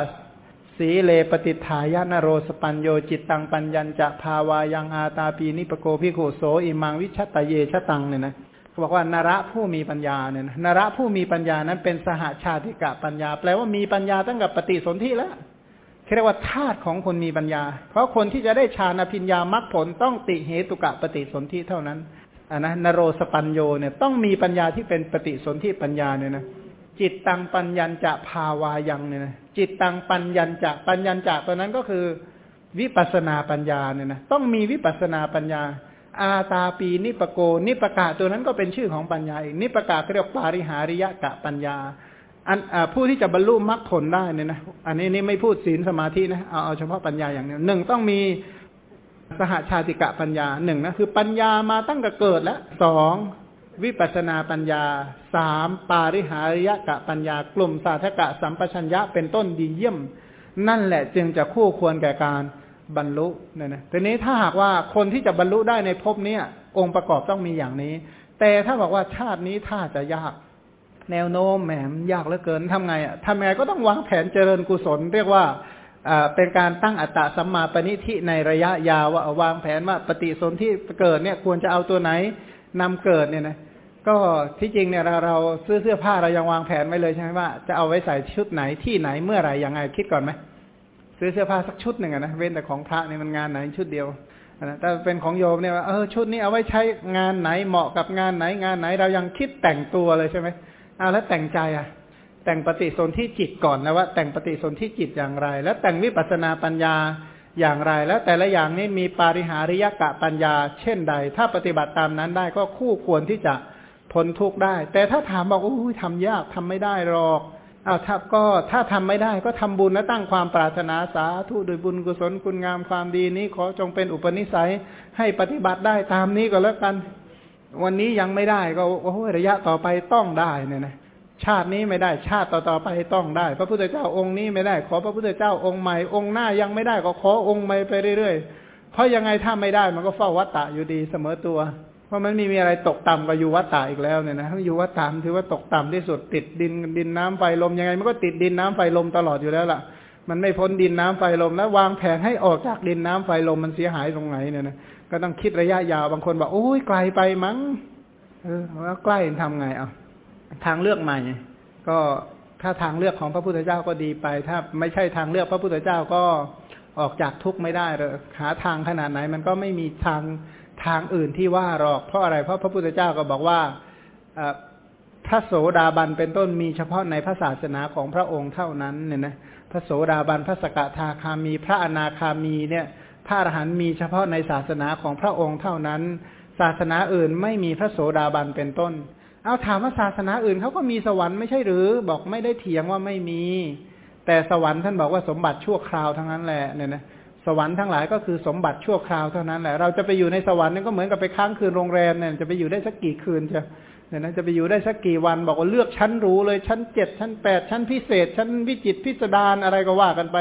สีเล ปะติฏฐายะ นะโร สะปัญโญ จิตตังปัญญัญจะภาวะยังอาตาปีนิปะโก ภิกขุ โสอิมังวิชะฏะเยชะฏังเนี่ยนะเขาบอกว่านระผู้มีปัญญาเนี่ยนะนระผู้มีปัญญานั้นเป็นสหชาติกะปัญญา แปลว่ามีปัญญาตั้งกับปฏิสนธิแล้วเรียกว่าธาตุของคนมีปัญญา เพราะคนที่จะได้ฌานพิญญามรรคผลต้องติเหตุกะปฏิสนธิเท่านั้น อ่านะนโรสปัญโยเนี่ยต้องมีปัญญาที่เป็นปฏิสนธิปัญญาเนี่ยนะจิตตังปัญญัญจะภาวายังเนี่ยนะจิตตังปัญญัญจะปัญญัญจะตัวนั้นก็คือ วิปัสนาปัญญาเนี่ยนะต้องมีวิปัสนาปัญญา อาตาปีนิปโก นิปกะตัวนั้นก็เป็นชื่อของปัญญาอีกนิปกะเรียกปาริหาริยะกะปัญญาอันผู้ที่จะบรรลุมรรคผลได้เนี่ยนะอันนี้นี่ไม่พูดศีลสมาธินะเอาเอาเฉพาะปัญญาอย่างเดียวหนึ่งต้องมี สหชาติกะปัญญาหนึ่งนะคือปัญญามาตั้งแต่เกิดแล้วสองวิปัสนาปัญญาสามปาริหาริยกะปัญญากลุ่มสาธกะสัมปชัญญะเป็นต้นดีเยี่ยม นั่นแหละจึงจะคู่ควรแก่การบรรลุเนี่ยนะทีนี้ถ้าหากว่าคนที่จะบรรลุได้ในภพนี้องค์ประกอบต้องมีอย่างนี้ แต่ถ้าบอกว่าชาตินี้ถ้าจะยาก แนวโน้มแหมยากเหลือเกินทำไงอะทำไงก็ต้องวางแผนเจริญกุศล เรียกว่า เป็นการตั้งอัตตะสัมมาปณิทิในระยะยาวว่าวางแผนว่าปฏิสนธิเกิดเนี่ยควรจะเอาตัวไหนนำเกิดเนี่ยนะก็ที่จริงเนี่ยเราเราซื้อเสื้อผ้าเรายังวางแผนไว้เลยใช่ไหมว่าจะเอาไว้ใส่ชุดไหนที่ไหนเมื่อไหร่ยังไงคิดก่อนไหมซื้อเสื้อผ้าสักชุดหนึ่งนะเว้นแต่ของพระเนี่ยมันงานไหนชุดเดียวนะแต่เป็นของโยมเนี่ยว่าเออชุดนี้เอาไว้ใช้งานไหนเหมาะกับงานไหนงานไหน เรายังคิดแต่งตัวเลยใช่ไหมอ้าแล้วแต่งใจอะ แต่งปฏิสนธิจิตก่อนนะว่า แต่งปฏิสนธิจิตอย่างไร แล้วแต่งวิปัสนาปัญญาอย่างไร แล้วแต่ละอย่างนี้มีปาริหาริยกะปัญญา เช่นใด ถ้าปฏิบัติตามนั้นได้ก็คู่ควรที่จะพ้นทุกข์ได้ แต่ถ้าถามบอกโอ้ยทำยากทำไม่ได้หรอกเอาถ้าก็ถ้าทำไม่ได้ก็ทำบุญและตั้งความปรารถนาสาธุโดยบุญกุศลคุณงามความดีนี้ ขอจงเป็นอุปนิสัยให้ปฏิบัติได้ตามนี้ก็แล้วกัน วันนี้ยังไม่ได้ก็โอ้ยระยะต่อไปต้องได้เนี่ยนะ ชาตินี้ไม่ได้ชาติต่อๆไปต้องได้ พระพุทธเจ้าองค์นี้ไม่ได้ ขอพระพุทธเจ้าองค์ใหม่องค์หน้ายังไม่ได้ก็ขอองค์ใหม่ไปเรื่อยๆ เพราะยังไงถ้าไม่ได้มันก็เฝ้าวัตตะอยู่ดีเสมอตัว เพราะมันมีมีอะไรตกต่ำกว่าอยู่วัตตะอีกแล้วเนี่ยนะอยู่วัตตะถือว่าตกต่ำที่สุดติดดินดินน้ำไฟลมยังไงมันก็ติดดินน้ำไฟลมตลอดอยู่แล้วล่ะ มันไม่พ้นดินน้ำไฟลมแล้ววางแผนให้ออกจากดินน้ำไฟลมมันเสียหายตรงไหนเนี่ยนะก็ต้องคิดระยะยาวบางคนบอกโอ้ยไกลไปมั้งเออแล้วใกล้ทำไงเอา ทางเลือกใหม่ ก็ถ้าทางเลือกของพระพุทธเจ้าก็ดีไป ถ้าไม่ใช่ทางเลือกพระพุทธเจ้าก็ออกจากทุกข์ไม่ได้เลยหาทางขนาดไหน มันก็ไม่มีทางทางอื่นที่ว่าหรอก เพราะอะไร เพราะพระพุทธเจ้าก็บอกว่าพระโสดาบันเป็นต้นมีเฉพาะในพระศาสนาของพระองค์เท่านั้นเนี่ยนะพระโสดาบันพระสกทาคามี พระอนาคามีเนี่ย พระอรหันต์มีเฉพาะในศาสนาของพระองค์เท่านั้น ศาสนาอื่นไม่มีพระโสดาบันเป็นต้น เอาถามว่าศาสนาอื่นเขาก็มีสวรรค์ไม่ใช่หรือ บอกไม่ได้เถียงว่าไม่มี แต่สวรรค์ท่านบอกว่าสมบัติชั่วคราวทั้งนั้นแหละเนี่ยนะสวรรค์ทั้งหลายก็คือสมบัติชั่วคราวเท่านั้นแหละเราจะไปอยู่ในสวรรค์นี่ก็เหมือนกับไปค้างคืนโรงแรมเนี่ยจะไปอยู่ได้สักกี่คืนจะเนี่ยนะจะไปอยู่ได้สักกี่วันบอกว่าเลือกชั้นรู้เลยชั้นเจ็ดชั้นแปดชั้นพิเศษ ชั้นวิจิตพิสดารอะไรก็ว่ากันไป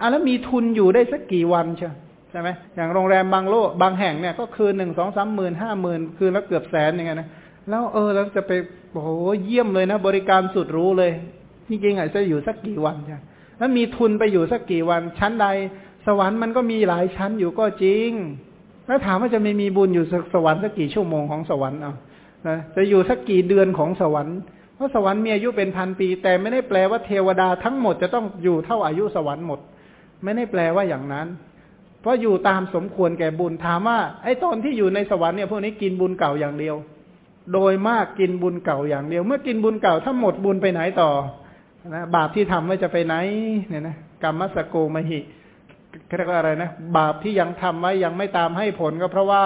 อะแล้วมีทุนอยู่ได้สักกี่วันเชียใช่ไหมอย่างโรงแรมบางโลบางแห่งเนี่ยก็คืนหนึ่งสองสามหมื่นห้าหมื่นคืนแล้วเกือบแสนอย่างเงี้ยนะ แล้วเออแล้วจะไปโอ้โหเยี่ยมเลยนะ บริการสุดรู้เลยจริงๆอะจะอยู่สักกี่วันใช่แล้วมีทุนไปอยู่สักกี่วัน ชั้นใด สวรรค์มันก็มีหลายชั้นอยู่ก็จริง แล้วถามว่าจะไม่มีบุญอยู่สวรรค์สักกี่ชั่วโมงของสวรรค์เอานะจะอยู่สักกี่เดือนของสวรรค์เพราะสวรรค์มีอายุเป็นพันปี แต่ไม่ได้แปลว่าเทวดาทั้งหมดจะต้องอยู่เท่าอายุสวรรค์หมด ไม่ได้แปลว่าอย่างนั้น เพราะอยู่ตามสมควรแก่บุญถามว่าไอ้ตอนที่อยู่ในสวรรค์เนี่ยพวกนี้กินบุญเก่าอย่างเดียว โดยมากกินบุญเก่าอย่างเดียว เมื่อกินบุญเก่าถ้าหมดบุญไปไหนต่อนะบาปที่ทำไว้จะไปไหนเนี่ยนะกรรมสโกมหิเรียกว่าอะไรนะบาปที่ยังทำไว้ยังไม่ตามให้ผลก็เพราะว่า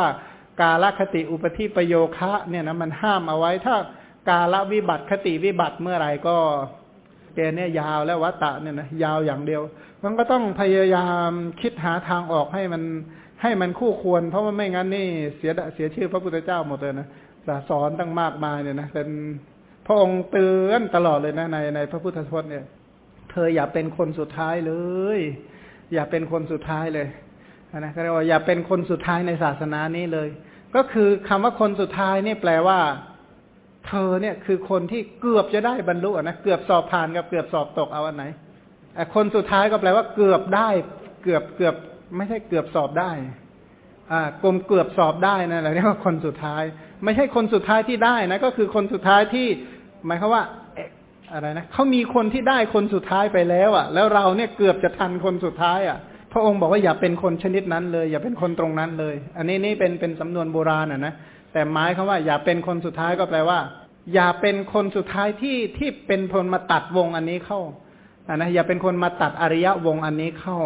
กาลคติอุปธิประโยคะเนี่ยนะมันห้ามเอาไว้ถ้ากาลวิบัติคติวิบัติเมื่อไหร่ก็เกณฑ์เนี่ยยาวแล้ววัตตะเนี่ยนะยาวอย่างเดียว มันก็ต้องพยายามคิดหาทางออกให้มันให้มันคู่ควร เพราะว่าไม่งั้นนี่เสียเสียชื่อพระพุทธเจ้าหมดเลยนะ สอนตั้งมากมายเนี่ยนะเป็นพระองค์เตือนตลอดเลยนะในในพระพุทธพจน์เนี่ย เธออย่าเป็นคนสุดท้ายเลย อย่าเป็นคนสุดท้ายเลยนะก็เรียกว่าอย่าเป็นคนสุดท้ายในศาสนานี้เลย ก็คือคำว่าคนสุดท้ายนี่แปลว่า เธอเนี่ยคือคนที่เกือบจะได้บรรลุนะเกือบสอบผ่านกับเกือบสอบตกเอาอันไหนคนสุดท้ายก็แปลว่าเกือบได้ เกือบเกือบไม่ใช่เกือบสอบได้ อ่ากลมเกือบสอบได้นะเราเรียกว่าคนสุดท้าย ไม่ใช่คนสุดท้ายที่ได้นะก็คือคนสุดท้ายที่ หมายความว่าอะไรนะเขามีคนที่ได้คนสุดท้ายไปแล้วอะ แล้วเราเนี่ยเกือบจะทันคนสุดท้ายอะ พระองค์บอกว่าอย่าเป็นคนชนิดนั้นเลย อย่าเป็นคนตรงนั้นเลย อันนี้นี่เป็นเป็นสำนวนโบราณอะนะแต่หมายคำว่า อย่าเป็นคนสุดท้ายก็แปลว่า อย่าเป็นคนสุดท้ายที่ที่เป็นคนมาตัดวงอันนี้เข้าอะนะอย่าเป็นคนมาตัดอริยวงอันนี้เข้า